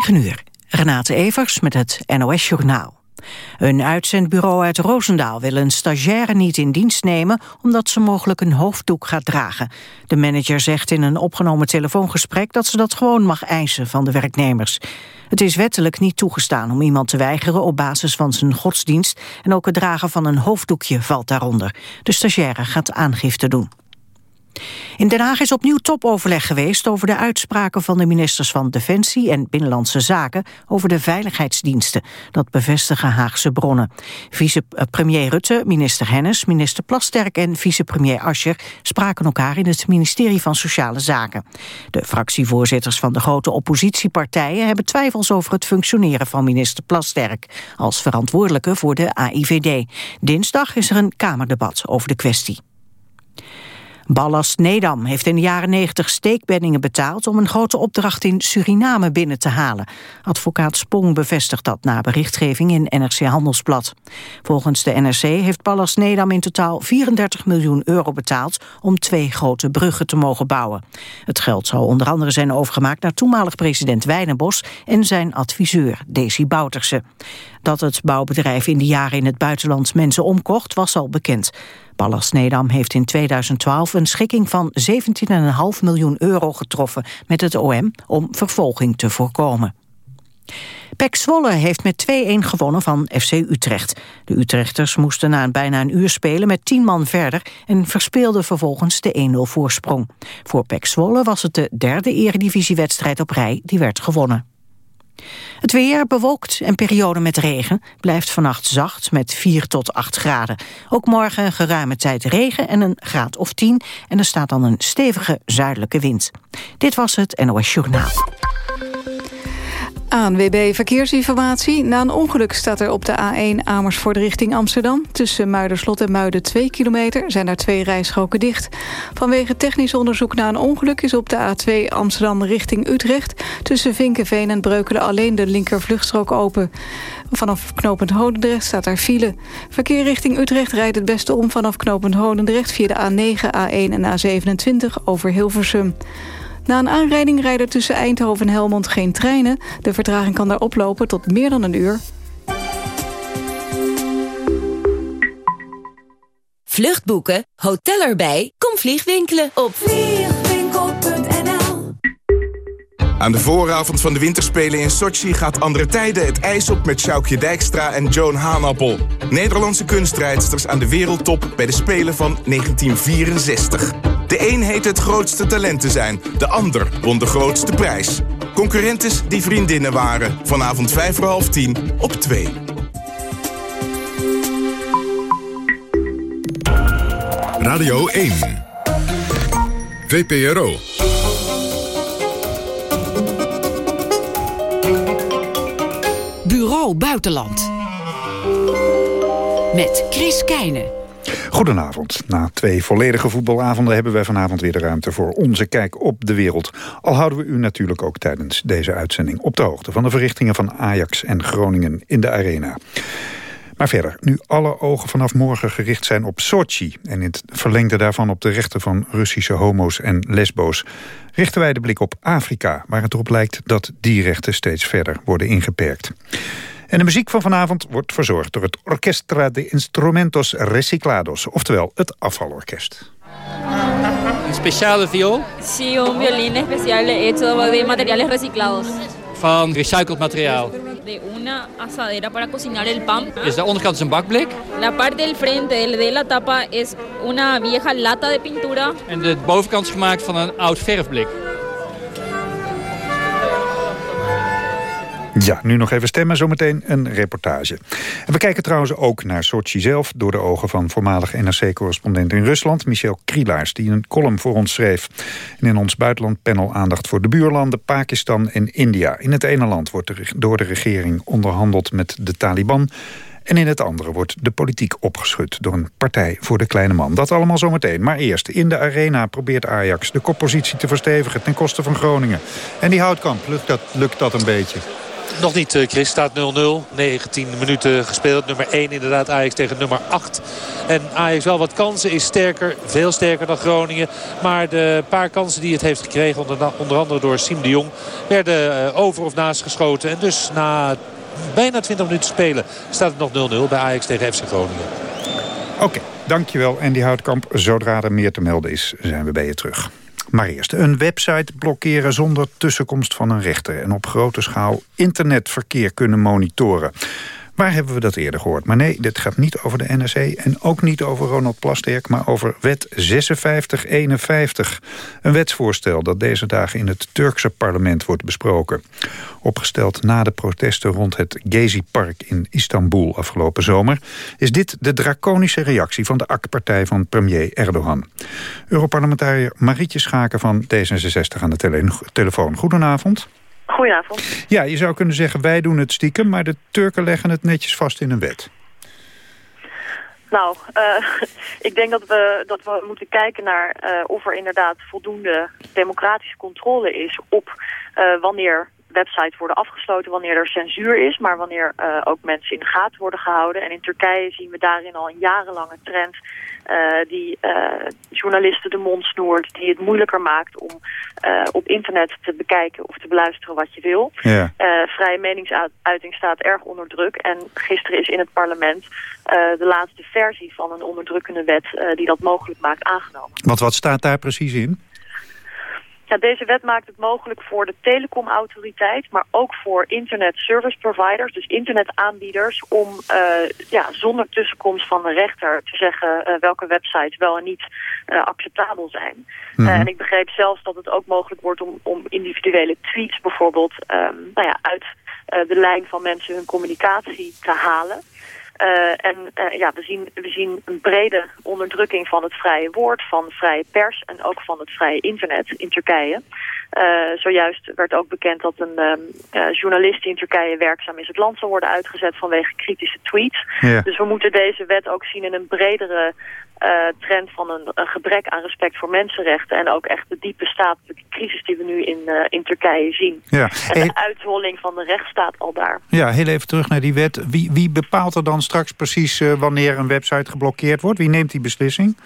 9 uur. Renate Evers met het NOS Journaal. Een uitzendbureau uit Roosendaal wil een stagiaire niet in dienst nemen... omdat ze mogelijk een hoofddoek gaat dragen. De manager zegt in een opgenomen telefoongesprek... dat ze dat gewoon mag eisen van de werknemers. Het is wettelijk niet toegestaan om iemand te weigeren... op basis van zijn godsdienst... en ook het dragen van een hoofddoekje valt daaronder. De stagiaire gaat aangifte doen. In Den Haag is opnieuw topoverleg geweest over de uitspraken van de ministers van Defensie en Binnenlandse Zaken over de veiligheidsdiensten. Dat bevestigen Haagse bronnen. Vicepremier Rutte, minister Hennis, minister Plasterk en vicepremier Ascher spraken elkaar in het ministerie van Sociale Zaken. De fractievoorzitters van de grote oppositiepartijen hebben twijfels over het functioneren van minister Plasterk als verantwoordelijke voor de AIVD. Dinsdag is er een kamerdebat over de kwestie. Ballast Nedam heeft in de jaren 90 steekbenningen betaald... om een grote opdracht in Suriname binnen te halen. Advocaat Spong bevestigt dat na berichtgeving in NRC Handelsblad. Volgens de NRC heeft Ballast Nedam in totaal 34 miljoen euro betaald... om twee grote bruggen te mogen bouwen. Het geld zal onder andere zijn overgemaakt naar toenmalig president Wijnenbos... en zijn adviseur Desi Bouterse. Dat het bouwbedrijf in die jaren in het buitenland mensen omkocht was al bekend. Pallas Nedam heeft in 2012 een schikking van 17,5 miljoen euro getroffen met het OM om vervolging te voorkomen. Pek Zwolle heeft met 2-1 gewonnen van FC Utrecht. De Utrechters moesten na bijna een uur spelen met 10 man verder... en verspeelden vervolgens de 1-0 voorsprong. Voor Pek Zwolle was het de derde eredivisiewedstrijd op rij die werd gewonnen. Het weer bewolkt en periode met regen blijft vannacht zacht met 4 tot 8 graden. Ook morgen een geruime tijd regen en een graad of 10 en er staat dan een stevige zuidelijke wind. Dit was het NOS Journaal. ANWB Verkeersinformatie. Na een ongeluk staat er op de A1 Amersfoort richting Amsterdam. Tussen Muiderslot en Muiden 2 kilometer zijn daar twee rijstroken dicht. Vanwege technisch onderzoek na een ongeluk is op de A2 Amsterdam richting Utrecht. Tussen Vinkenveen en Breukelen alleen de linker vluchtstrook open. Vanaf knooppunt Hodendrecht staat daar file. Verkeer richting Utrecht rijdt het beste om vanaf knooppunt Hodendrecht... via de A9, A1 en A27 over Hilversum. Na een aanrijding rijden tussen Eindhoven en Helmond geen treinen. De vertraging kan daar oplopen tot meer dan een uur. Vluchtboeken, hotel erbij, kom vliegwinkelen op vliegwinkel.nl Aan de vooravond van de winterspelen in Sochi gaat andere tijden het ijs op met Sjoukje Dijkstra en Joan Haanappel. Nederlandse kunstrijdsters aan de wereldtop bij de Spelen van 1964. De een heet het grootste talent te zijn, de ander won de grootste prijs. Concurrentes die vriendinnen waren, vanavond 5 voor half 10 op 2. Radio 1. VPRO. Buitenland. Met Chris Keijnen. Goedenavond. Na twee volledige voetbalavonden hebben wij vanavond weer de ruimte voor onze kijk op de wereld. Al houden we u natuurlijk ook tijdens deze uitzending op de hoogte van de verrichtingen van Ajax en Groningen in de arena. Maar verder, nu alle ogen vanaf morgen gericht zijn op Sochi... en in het verlengde daarvan op de rechten van Russische homo's en lesbo's... richten wij de blik op Afrika, waar het erop lijkt dat die rechten steeds verder worden ingeperkt. En de muziek van vanavond wordt verzorgd door het Orchestra de Instrumentos Reciclados, oftewel het afvalorkest. Een speciale viool? Sí, un violín especial hecho de materiales reciclados. Van recycled materiaal. De una asadera para cocinar el pan. Is de onderkant is een bakblik? La parte del frente de la tapa es una vieja lata de pintura. En de bovenkant is gemaakt van een oud verfblik. Ja, nu nog even stemmen, zometeen een reportage. En we kijken trouwens ook naar Sochi zelf... door de ogen van voormalig NRC-correspondent in Rusland... Michel Krielaars, die een column voor ons schreef. En in ons buitenlandpanel aandacht voor de buurlanden... Pakistan en India. In het ene land wordt door de regering onderhandeld met de Taliban... En in het andere wordt de politiek opgeschud door een partij voor de kleine man. Dat allemaal zometeen. Maar eerst, in de arena probeert Ajax de koppositie te verstevigen ten koste van Groningen. En die houtkamp, lukt dat, lukt dat een beetje? Nog niet, uh, Chris. Staat 0-0. 19 minuten gespeeld. Nummer 1 inderdaad Ajax tegen nummer 8. En Ajax wel wat kansen. Is sterker. Veel sterker dan Groningen. Maar de paar kansen die het heeft gekregen. Onder, onder andere door Siem de Jong. Werden uh, over of naast geschoten. En dus na bijna 20 minuten spelen staat het nog 0-0 bij Ajax tegen FC Groningen. Oké, dankjewel Andy Houtkamp. Zodra er meer te melden is, zijn we bij je terug. Maar eerst, een website blokkeren zonder tussenkomst van een rechter... en op grote schaal internetverkeer kunnen monitoren. Waar hebben we dat eerder gehoord? Maar nee, dit gaat niet over de NRC en ook niet over Ronald Plasterk... maar over wet 5651. Een wetsvoorstel dat deze dagen in het Turkse parlement wordt besproken. Opgesteld na de protesten rond het Gezi-park in Istanbul afgelopen zomer... is dit de draconische reactie van de AK-partij van premier Erdogan. Europarlementariër Marietje Schaken van D66 aan de telefoon. Goedenavond. Goedenavond. Ja, je zou kunnen zeggen wij doen het stiekem... maar de Turken leggen het netjes vast in een wet. Nou, uh, ik denk dat we, dat we moeten kijken naar uh, of er inderdaad voldoende democratische controle is op uh, wanneer websites worden afgesloten wanneer er censuur is, maar wanneer ook mensen in de gaten worden gehouden. En in Turkije zien we daarin al een jarenlange trend uh, die uh, journalisten de mond snoert, die het moeilijker maakt om op internet te bekijken of te beluisteren wat je wil. Ja. vrije meningsuiting staat erg onder druk en gisteren is in het parlement de laatste versie van een onderdrukkende wet die dat mogelijk maakt aangenomen. Want wat staat daar precies in? Ja, deze wet maakt het mogelijk voor de telecomautoriteit, maar ook voor internet service providers, dus internetaanbieders, om uh, ja, zonder tussenkomst van de rechter te zeggen uh, welke websites wel en niet uh, acceptabel zijn. Mm -hmm. en ik begreep zelfs dat het ook mogelijk wordt om, om individuele tweets bijvoorbeeld um, nou ja, uit de lijn van mensen hun communicatie te halen. Uh, en uh, ja, we zien, we zien een brede onderdrukking van het vrije woord, van vrije pers en ook van het vrije internet in Turkije. Uh, zojuist werd ook bekend dat een um, journalist die in Turkije werkzaam is het land zal worden uitgezet vanwege kritische tweets. Ja. Dus we moeten deze wet ook zien in een bredere trend van een, een, gebrek aan respect voor mensenrechten... en ook echt de diepe statelijke crisis die we nu in, uh, in Turkije zien. Ja. En de uitholling van de rechtsstaat al daar. Ja, heel even terug naar die wet. Wie, wie bepaalt er dan straks precies wanneer een website geblokkeerd wordt? Wie neemt die beslissing?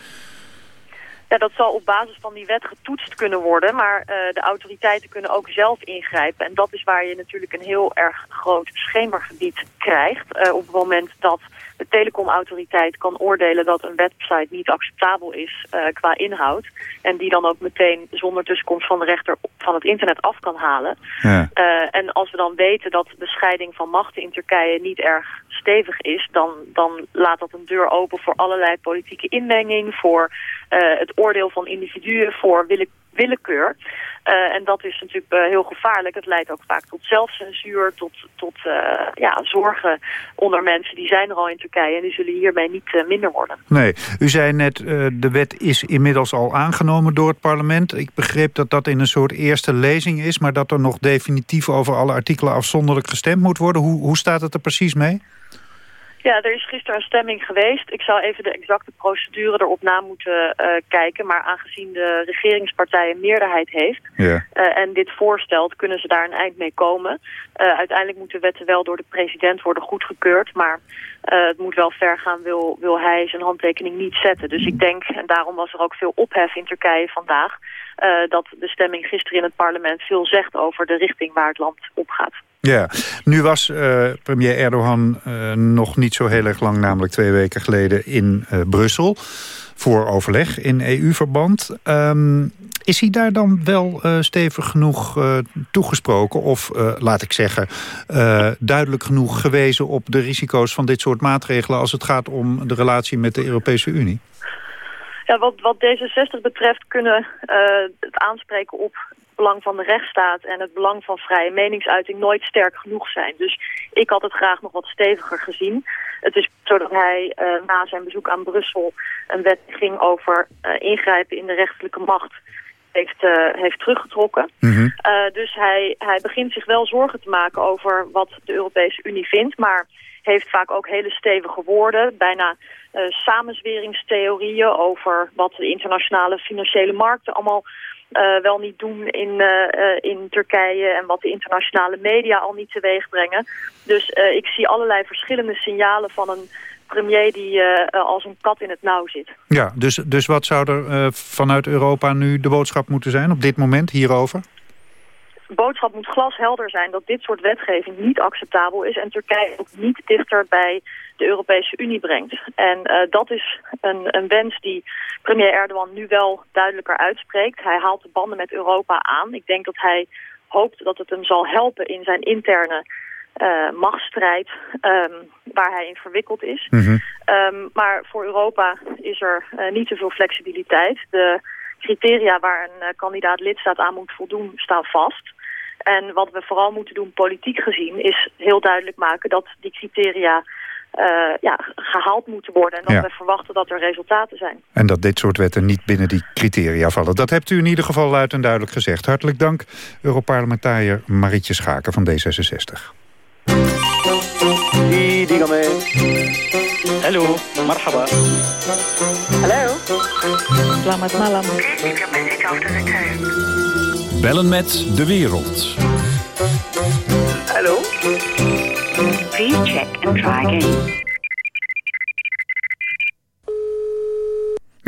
Ja, dat zal op basis van die wet getoetst kunnen worden. Maar uh, de autoriteiten kunnen ook zelf ingrijpen. En dat is waar je natuurlijk een heel erg groot schemergebied krijgt. Uh, op het moment dat de telecomautoriteit kan oordelen dat een website niet acceptabel is uh, qua inhoud. En die dan ook meteen zonder tussenkomst van de rechter van het internet af kan halen. Ja. en als we dan weten dat de scheiding van machten in Turkije niet erg stevig is, dan, dan laat dat een deur open voor allerlei politieke inmenging, voor het oordeel van individuen, voor wille willekeur. Uh, en dat is natuurlijk uh, heel gevaarlijk. Het leidt ook vaak tot zelfcensuur, tot, tot uh, ja, zorgen onder mensen. Die zijn er al in Turkije en die zullen hiermee niet minder worden. Nee, u zei net, de wet is inmiddels al aangenomen door het parlement. Ik begreep dat dat in een soort eerste lezing is... maar dat er nog definitief over alle artikelen afzonderlijk gestemd moet worden. Hoe, hoe staat het er precies mee? Ja, er is gisteren een stemming geweest. Ik zou even de exacte procedure erop na moeten uh, kijken. Maar aangezien de regeringspartij een meerderheid heeft... Ja. Uh, en dit voorstelt, kunnen ze daar een eind mee komen. Uh, uiteindelijk moeten wetten wel door de president worden goedgekeurd. Maar het moet wel ver gaan, wil, wil hij zijn handtekening niet zetten. Dus ik denk, en daarom was er ook veel ophef in Turkije vandaag... dat de stemming gisteren in het parlement veel zegt over de richting waar het land op gaat. Ja, nu was uh, premier Erdogan uh, nog niet zo heel erg lang... namelijk twee weken geleden in uh, Brussel voor overleg in EU-verband. Um, is hij daar dan wel stevig genoeg toegesproken... of, laat ik zeggen, duidelijk genoeg gewezen op de risico's van dit soort maatregelen... als het gaat om de relatie met de Europese Unie? Ja, wat, wat D66 betreft kunnen het aanspreken op belang van de rechtsstaat en het belang van vrije meningsuiting nooit sterk genoeg zijn. Dus ik had het graag nog wat steviger gezien. Het is zo dat hij uh, na zijn bezoek aan Brussel een wet ging over uh, ingrijpen in de rechterlijke macht heeft, uh, heeft teruggetrokken. Mm -hmm. dus hij, hij begint zich wel zorgen te maken over wat de Europese Unie vindt, maar heeft vaak ook hele stevige woorden, bijna samenzweringstheorieën over wat de internationale financiële markten allemaal uh, wel niet doen in, uh, in Turkije en wat de internationale media al niet teweeg brengen. Dus ik zie allerlei verschillende signalen van een premier die als een kat in het nauw zit. Ja, dus, dus wat zou er vanuit Europa nu de boodschap moeten zijn op dit moment hierover? De boodschap moet glashelder zijn dat dit soort wetgeving niet acceptabel is... en Turkije ook niet dichter bij de Europese Unie brengt. En uh, dat is een, een wens die premier Erdogan nu wel duidelijker uitspreekt. Hij haalt de banden met Europa aan. Ik denk dat hij hoopt dat het hem zal helpen in zijn interne uh, machtsstrijd um, waar hij in verwikkeld is. Mm -hmm. um, maar voor Europa is er uh, niet zoveel flexibiliteit. De criteria waar een kandidaat lidstaat aan moet voldoen staan vast. En wat we vooral moeten doen politiek gezien is heel duidelijk maken dat die criteria uh, ja, gehaald moeten worden. En dat ja. we verwachten dat er resultaten zijn. En dat dit soort wetten niet binnen die criteria vallen. Dat hebt u in ieder geval luid en duidelijk gezegd. Hartelijk dank, Europarlementariër Marietje Schaken van D66. Hallo, marhaba. Hallo. Selamat malam. Bellen met de wereld. Hallo. Please check and try again.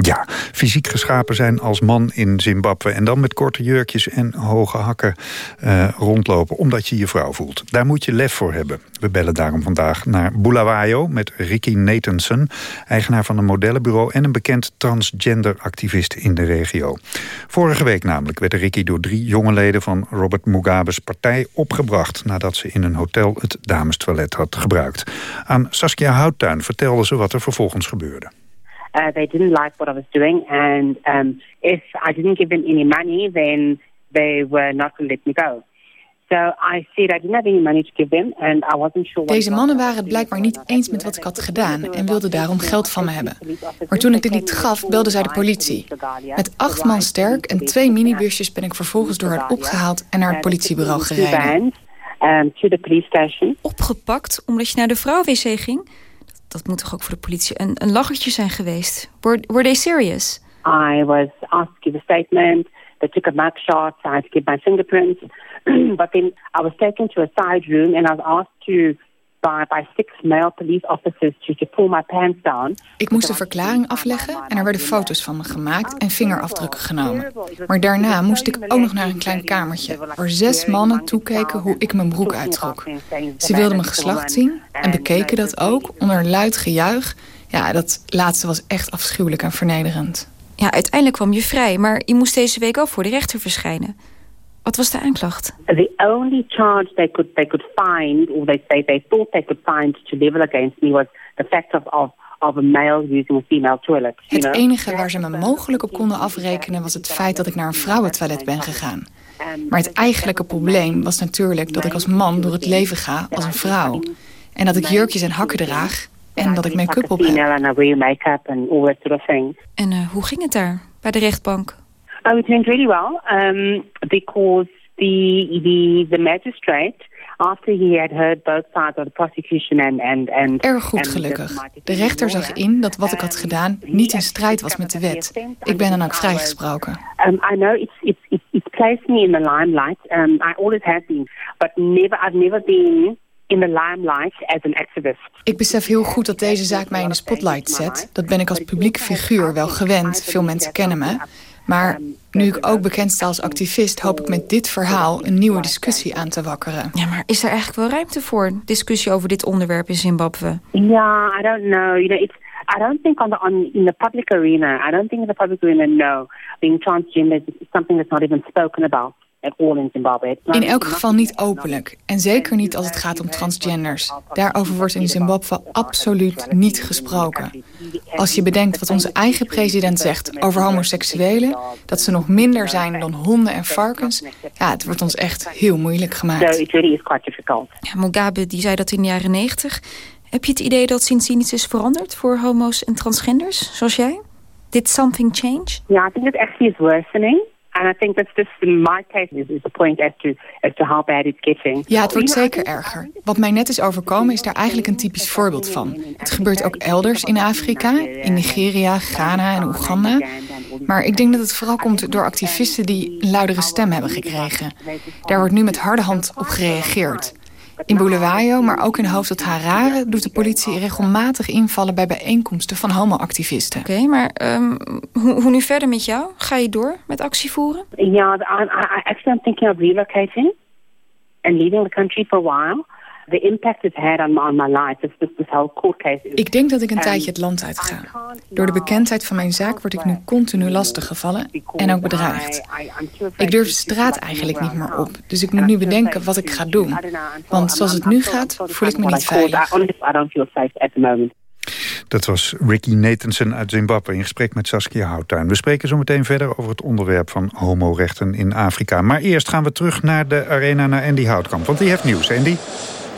Ja, fysiek geschapen zijn als man in Zimbabwe... en dan met korte jurkjes en hoge hakken uh, rondlopen... omdat je je vrouw voelt. Daar moet je lef voor hebben. We bellen daarom vandaag naar Bulawayo met Ricky Nathanson... eigenaar van een modellenbureau... en een bekend transgender-activist in de regio. Vorige week namelijk werd Ricky door drie jonge leden... van Robert Mugabe's partij opgebracht... nadat ze in een hotel het damestoilet had gebruikt. Aan Saskia Houttuin vertelde ze wat er vervolgens gebeurde. Uh, they didn't like what I was doing, and um, if I didn't give them any money, then they were not going to let me go. So I said I didn't have any money to give them, and I wasn't sure. Deze mannen waren het blijkbaar niet eens met wat ik had gedaan en wilden daarom geld van me hebben. Maar toen ik dit niet gaf, belden zij de politie. Met acht man sterk en twee minibusjes ben ik vervolgens door hen opgehaald en naar het politiebureau gereden. Um, to the police station. Opgepakt omdat je naar de vrouwenwc ging? Dat moet toch ook voor de politie een, een lachertje zijn geweest. Were, were they serious? I was asked to give a statement. They took a mugshot. I had to give my fingerprints. but then I was taken to a side room and I was asked to by, by six male police officers to, to pull my pants down. Ik moest een verklaring afleggen en er werden foto's van me gemaakt en vingerafdrukken genomen. Maar daarna moest ik ook nog naar een klein kamertje... waar zes mannen toekeken hoe ik mijn broek uittrok. Ze wilden mijn geslacht zien en bekeken dat ook onder luid gejuich. Ja, dat laatste was echt afschuwelijk en vernederend. Ja, uiteindelijk kwam je vrij, maar je moest deze week ook voor de rechter verschijnen. Wat was de aanklacht? The only charge they could they could find, or they they, they thought they could find to level against me was the fact of of of a male using a female toilet. Het enige waar ze me mogelijk op konden afrekenen was het feit dat ik naar een vrouwentoilet ben gegaan. Maar het eigenlijke probleem was natuurlijk dat ik als man door het leven ga als een vrouw. En dat ik jurkjes en hakken draag en dat ik make-up op heb. En uh, hoe ging het daar bij de rechtbank? Oh, it went really well um, because the, the, the magistrate after he had heard both sides of the prosecution and and and erg goed gelukkig. De rechter zag in dat wat ik had gedaan niet in strijd was met de wet. Ik ben dan ook vrijgesproken. Um, I know it's it's it's, placed me in the limelight. Um, I always have been, but never I've never been in the limelight as an activist. Ik besef heel goed dat deze zaak mij in de spotlight zet. Dat ben ik als publiek figuur wel gewend. Veel mensen kennen me. Maar nu ik ook bekend sta als activist... hoop ik met dit verhaal een nieuwe discussie aan te wakkeren. Ja, maar is er eigenlijk wel ruimte voor discussie over dit onderwerp in Zimbabwe? Ja, I don't know. You know, it's, I don't think on the, on, in the public arena, I don't think in the public arena, no. Being transgender is something that's not even spoken about. In elk geval niet openlijk. En zeker niet als het gaat om transgenders. Daarover wordt in Zimbabwe absoluut niet gesproken. Als je bedenkt wat onze eigen president zegt over homoseksuelen... dat ze nog minder zijn dan honden en varkens... ja, het wordt ons echt heel moeilijk gemaakt. Ja, Mugabe die zei dat in de jaren negentig. Heb je het idee dat sindsdien iets is veranderd voor homo's en transgenders, zoals jij? Did something change? Ja, ik denk that actually is worsening. And I think that's just in my case is, is the point as to as to how bad it's getting. Ja, het wordt zeker erger. Wat mij net is overkomen is daar eigenlijk een typisch voorbeeld van. Het gebeurt ook elders in Afrika, in Nigeria, Ghana en Oeganda. Maar ik denk dat het vooral komt door activisten die luidere stem hebben gekregen. Daar wordt nu met harde hand op gereageerd. In Bulawayo, maar ook in de hoofdstad Harare... doet de politie regelmatig invallen bij bijeenkomsten van homoactivisten. Oké, maar um, hoe, hoe, nu verder met jou? Ga je door met actie voeren? Ja, I'm actually thinking of relocating and leaving the country for a while the impact it's had on, on my life, this, this, this whole court case. Ik denk dat ik een tijdje het land uit ga. Door de bekendheid van mijn zaak word ik nu continu lastiggevallen en ook bedreigd. Ik durf de straat eigenlijk niet meer op, dus ik moet nu bedenken wat ik ga doen. Want zoals het nu gaat, voel ik me niet veilig. Dat was Ricky Nathanson uit Zimbabwe in gesprek met Saskia Houttuin. We spreken zo meteen verder over het onderwerp van homorechten in Afrika. Maar eerst gaan we terug naar de arena, naar Andy Houtkamp. Want die heeft nieuws, Andy.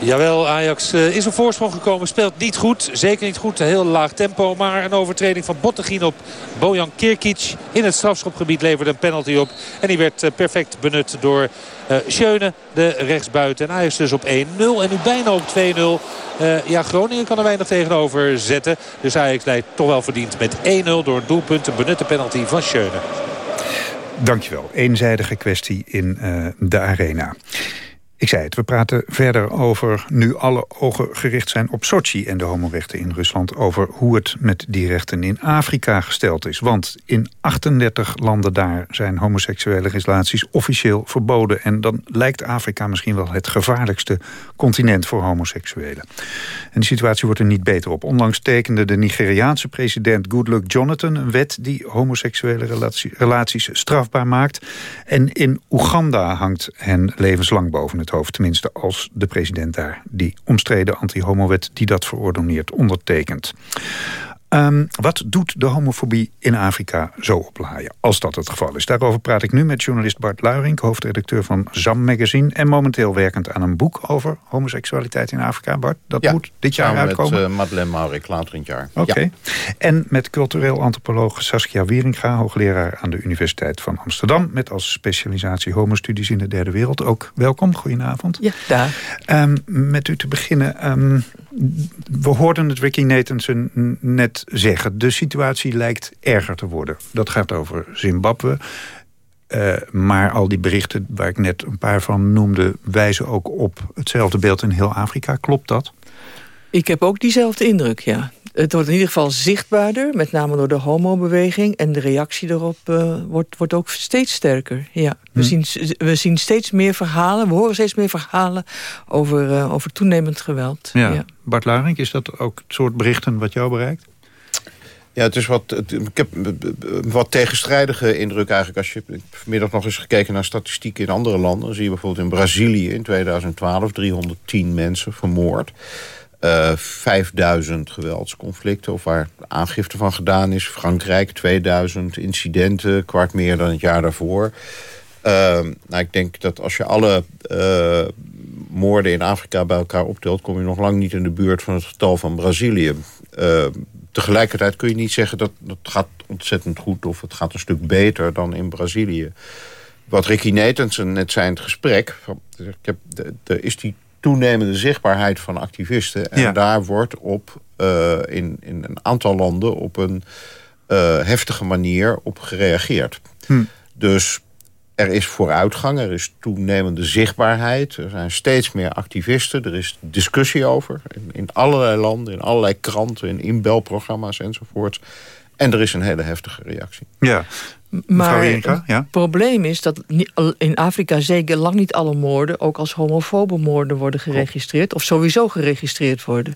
Jawel, Ajax eh, is op voorsprong gekomen. Speelt niet goed. Zeker niet goed. Een heel laag tempo. Maar een overtreding van Bottegien op Bojan Kirkic. In het strafschopgebied leverde een penalty op. En die werd eh, perfect benut door uh, Schöne, de rechtsbuiten. En Ajax dus op 1-0. En nu bijna op 2-0. Uh, ja, Groningen kan er weinig tegenover zetten. Dus Ajax leidt toch wel verdiend met 1-0 door een doelpunt. Een benutte penalty van Schöne. Dankjewel. Eenzijdige kwestie in de arena. Ik zei het, we praten verder over nu alle ogen gericht zijn op Sochi... en de homorechten in Rusland, over hoe het met die rechten in Afrika gesteld is. Want in 38 landen daar zijn homoseksuele relaties officieel verboden. En dan lijkt Afrika misschien wel het gevaarlijkste continent voor homoseksuelen. En de situatie wordt er niet beter op. Onlangs tekende de Nigeriaanse president Goodluck Jonathan... een wet die homoseksuele relatie, relaties strafbaar maakt. En in Oeganda hangt hen levenslang boven het hoofd. Tenminste als de president daar die omstreden anti-homo-wet... die dat verordoneert, ondertekent. Um, wat doet de homofobie in Afrika zo oplaaien, als dat het geval is? Daarover praat ik nu met journalist Bart Luiring, hoofdredacteur van ZAM Magazine... en momenteel werkend aan een boek over homoseksualiteit in Afrika. Bart, dat ja, moet dit jaar uitkomen? met uh, Madeleine Maurik later in het jaar. Oké. Ja. En met cultureel antropoloog Saskia Wieringa... hoogleraar aan de Universiteit van Amsterdam... met als specialisatie homostudies in de derde wereld. Ook welkom, goedenavond. Ja, daar. Um, met u te beginnen... Um, we hoorden het Ricky Nathanson net zeggen. De situatie lijkt erger te worden. Dat gaat over Zimbabwe. Uh, maar al die berichten waar ik net een paar van noemde... wijzen ook op hetzelfde beeld in heel Afrika. Klopt dat? Ik heb ook diezelfde indruk, ja. Het wordt in ieder geval zichtbaarder, met name door de homobeweging. En de reactie erop uh, wordt, wordt ook steeds sterker. Ja. We, hm. zien, we zien steeds meer verhalen, we horen steeds meer verhalen over, uh, over toenemend geweld. Ja. ja. Bart Laring, is dat ook het soort berichten wat jou bereikt? Ja, het is wat, ik heb een wat tegenstrijdige indruk eigenlijk. Als je vanmiddag nog eens gekeken naar statistieken in andere landen... dan zie je bijvoorbeeld in Brazilië in 2012 310 mensen vermoord. Uh, 5000 geweldsconflicten of waar aangifte van gedaan is. Frankrijk 2000 incidenten, kwart meer dan het jaar daarvoor. Uh, nou, ik denk dat als je alle uh, moorden in Afrika bij elkaar optelt... kom je nog lang niet in de buurt van het getal van Brazilië. Tegelijkertijd kun je niet zeggen dat het gaat ontzettend goed... of het gaat een stuk beter dan in Brazilië. Wat Ricky Nathanson net zei in het gesprek... Ik heb, er is die toenemende zichtbaarheid van activisten. En ja. daar wordt op, uh, in, in een aantal landen op een uh, heftige manier op gereageerd. Hm. Dus er is vooruitgang, er is toenemende zichtbaarheid. Er zijn steeds meer activisten, er is discussie over. In, in allerlei landen, in allerlei kranten, in inbelprogramma's enzovoort. En er is een hele heftige reactie. Ja, maar ja? het probleem is dat in Afrika zeker lang niet alle moorden... ook als homofobe moorden worden geregistreerd... of sowieso geregistreerd worden.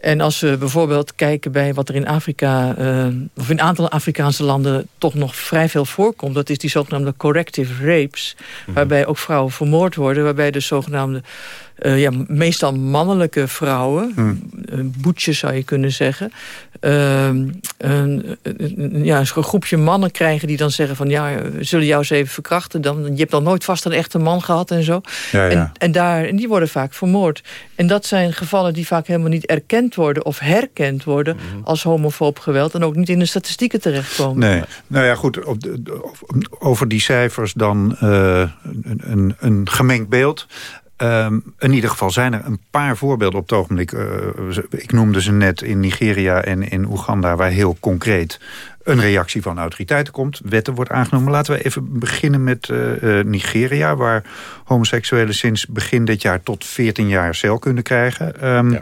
En als we bijvoorbeeld kijken bij wat er in Afrika... Uh, of in een aantal Afrikaanse landen toch nog vrij veel voorkomt... dat is die zogenaamde corrective rapes... Mm waarbij ook vrouwen vermoord worden... waarbij de zogenaamde uh, ja, meestal mannelijke vrouwen... Hmm. boetjes zou je kunnen zeggen... Uh, een, ja, een groepje mannen krijgen die dan zeggen van... ja, we zullen jou eens even verkrachten. Dan, je hebt dan nooit vast een echte man gehad en zo. Ja, ja. En, en, daar, en die worden vaak vermoord. En dat zijn gevallen die vaak helemaal niet erkend worden... of herkend worden mm. als homofoob geweld... en ook niet in de statistieken terechtkomen. Nee, nou ja, goed, over die cijfers dan uh, een, een, een gemengd beeld... Um, in ieder geval zijn er een paar voorbeelden op het ogenblik. Uh, ik noemde ze net in Nigeria en in Oeganda... waar heel concreet een reactie van autoriteiten komt. Wetten wordt aangenomen. Laten we even beginnen met uh, Nigeria... waar homoseksuelen sinds begin dit jaar tot 14 jaar cel kunnen krijgen. Um,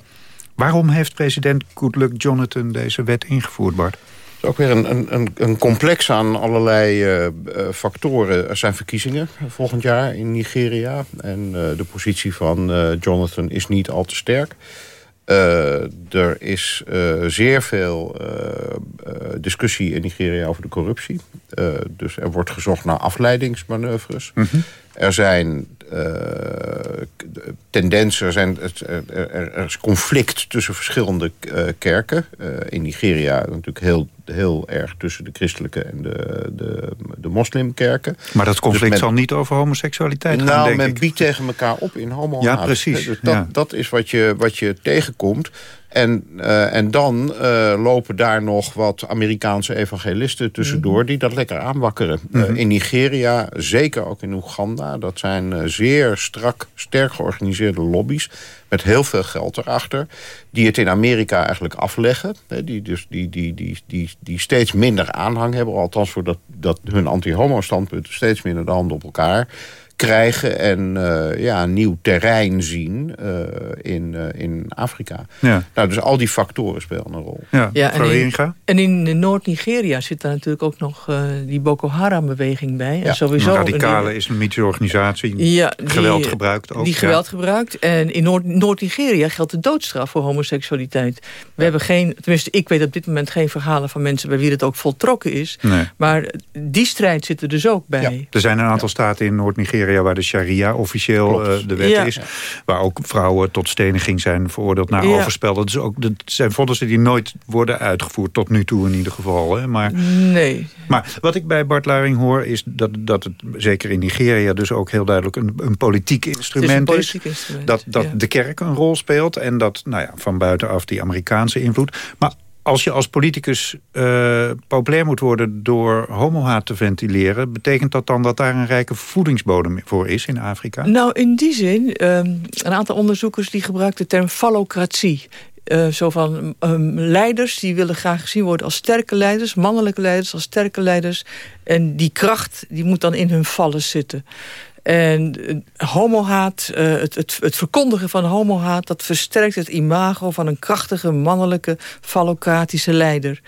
Waarom heeft president Goodluck Jonathan deze wet ingevoerd, Bart? Het is ook weer een, een, een complex aan allerlei uh, factoren. Er zijn verkiezingen volgend jaar in Nigeria. En uh, de positie van Jonathan is niet al te sterk. Er is zeer veel discussie in Nigeria over de corruptie. dus er wordt gezocht naar afleidingsmanoeuvres. Mm -hmm. Er zijn tendensen, er, zijn, er, er, is conflict tussen verschillende kerken. in Nigeria natuurlijk heel, heel erg tussen de christelijke en de, de, de moslimkerken. Maar dat conflict dus men, zal niet over homoseksualiteit gaan, nou, denk men ik. biedt tegen elkaar op in homo Ja, precies. Dus dat, ja. dat is wat je, wat je tegenkomt. En, uh, en dan uh, lopen daar nog wat Amerikaanse evangelisten tussendoor... die dat lekker aanwakkeren. Mm -hmm. uh, in Nigeria, zeker ook in Oeganda... dat zijn zeer strak, sterk georganiseerde lobby's... met heel veel geld erachter... die het in Amerika eigenlijk afleggen. Hè, die, dus die, die, die, die, die steeds minder aanhang hebben... althans voor dat, dat hun anti-homo-standpunten... steeds minder de hand op elkaar krijgen en uh, ja, een nieuw terrein zien uh, in, uh, in Afrika. Ja. Nou, dus al die factoren spelen een rol. Ja, ja en, in, en in Noord-Nigeria zit daar natuurlijk ook nog die Boko Haram-beweging bij. Ja. En sowieso een radicale die, islamitische organisatie, ja, die, geweld gebruikt ook. Die geweld gebruikt. En in Noord-Nigeria Noord geldt de doodstraf voor homoseksualiteit. We hebben geen, tenminste ik weet op dit moment geen verhalen van mensen... bij wie het ook voltrokken is. Nee. Maar die strijd zit er dus ook bij. Er zijn een aantal staten in Noord-Nigeria waar de sharia officieel uh, de wet ja. is. Waar ook vrouwen tot steniging zijn veroordeeld naar ja. overspel. Dat, is ook, dat zijn vonnissen die nooit worden uitgevoerd. Tot nu toe in ieder geval. Hè. Maar, nee. maar wat ik bij Bart Luiring hoor is dat, dat het zeker in Nigeria dus ook heel duidelijk een, een politiek instrument is. Een politiek is. Instrument, dat dat ja. de kerk een rol speelt. En dat nou ja, van buitenaf die Amerikaanse invloed. Maar als je als politicus uh, populair moet worden door homohaat te ventileren... betekent dat dan dat daar een rijke voedingsbodem voor is in Afrika? Nou, in die zin, um, een aantal onderzoekers die gebruiken de term fallocratie. Uh, zo van um, leiders die willen graag gezien worden als sterke leiders... mannelijke leiders als sterke leiders. En die kracht die moet dan in hun vallen zitten. En uh, homohaat, uh, het, het, het, verkondigen van homohaat... dat versterkt het imago van een krachtige, mannelijke, fallocratische leider.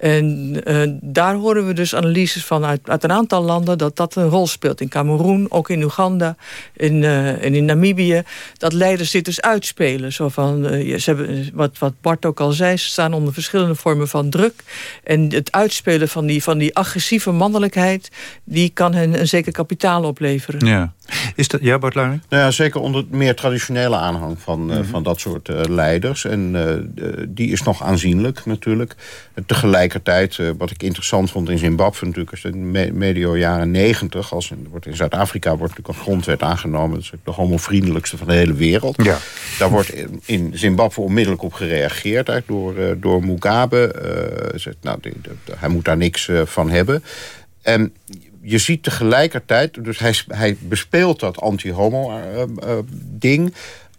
En uh, daar horen we dus analyses van uit, uit, een aantal landen... dat dat een rol speelt. In Cameroen, ook in Oeganda in, uh, en in Namibië. Dat leiders dit dus uitspelen. Zo van, uh, ze hebben, wat, wat Bart ook al zei, ze staan onder verschillende vormen van druk. En het uitspelen van die, van die agressieve mannelijkheid... die kan hen een zeker kapitaal opleveren. Ja. Is dat, ja, Bart? Nou ja, zeker onder meer traditionele aanhang van, mm -hmm. van dat soort leiders. En die is nog aanzienlijk natuurlijk. Tegelijkertijd, wat ik interessant vond in Zimbabwe natuurlijk... is de medio jaren negentig, als in, wordt in Zuid-Afrika wordt natuurlijk een grondwet aangenomen. Dat is de homovriendelijkste van de hele wereld. Ja. Daar wordt in Zimbabwe onmiddellijk op gereageerd door, door Mugabe. Uh, zegt, nou, die, die, hij moet daar niks van hebben. En je ziet tegelijkertijd, dus hij, hij bespeelt dat anti-homo-ding... Uh,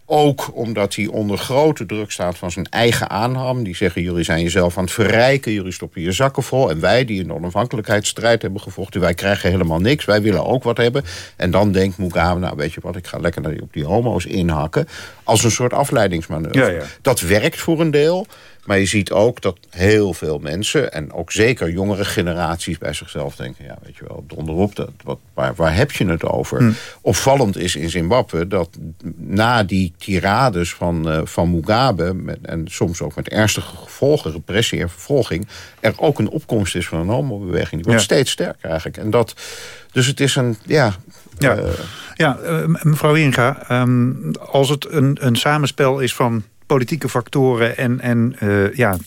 ook omdat hij onder grote druk staat van zijn eigen aanhang. Die zeggen, jullie zijn jezelf aan het verrijken. Jullie stoppen je zakken vol. En wij die een onafhankelijkheidsstrijd hebben gevochten... wij krijgen helemaal niks. Wij willen ook wat hebben. En dan denkt Mugabe, nou weet je wat... ik ga lekker op die homo's inhakken. Als een soort afleidingsmanoeuvre. Ja, ja. Dat werkt voor een deel... Maar je ziet ook dat heel veel mensen... en ook zeker jongere generaties bij zichzelf denken... ja, weet je wel, donderop, dat, wat, waar, waar heb je het over? Hm. Opvallend is in Zimbabwe dat na die tirades van, uh, van Mugabe... Met, en soms ook met ernstige gevolgen, repressie en vervolging... er ook een opkomst is van een homobeweging. Die wordt Ja. steeds sterker eigenlijk. En dat, dus het is een, ja... Ja, eh, ja uh, mevrouw Inga, um, als het een, een samenspel is van politieke factoren en, en uh, ja,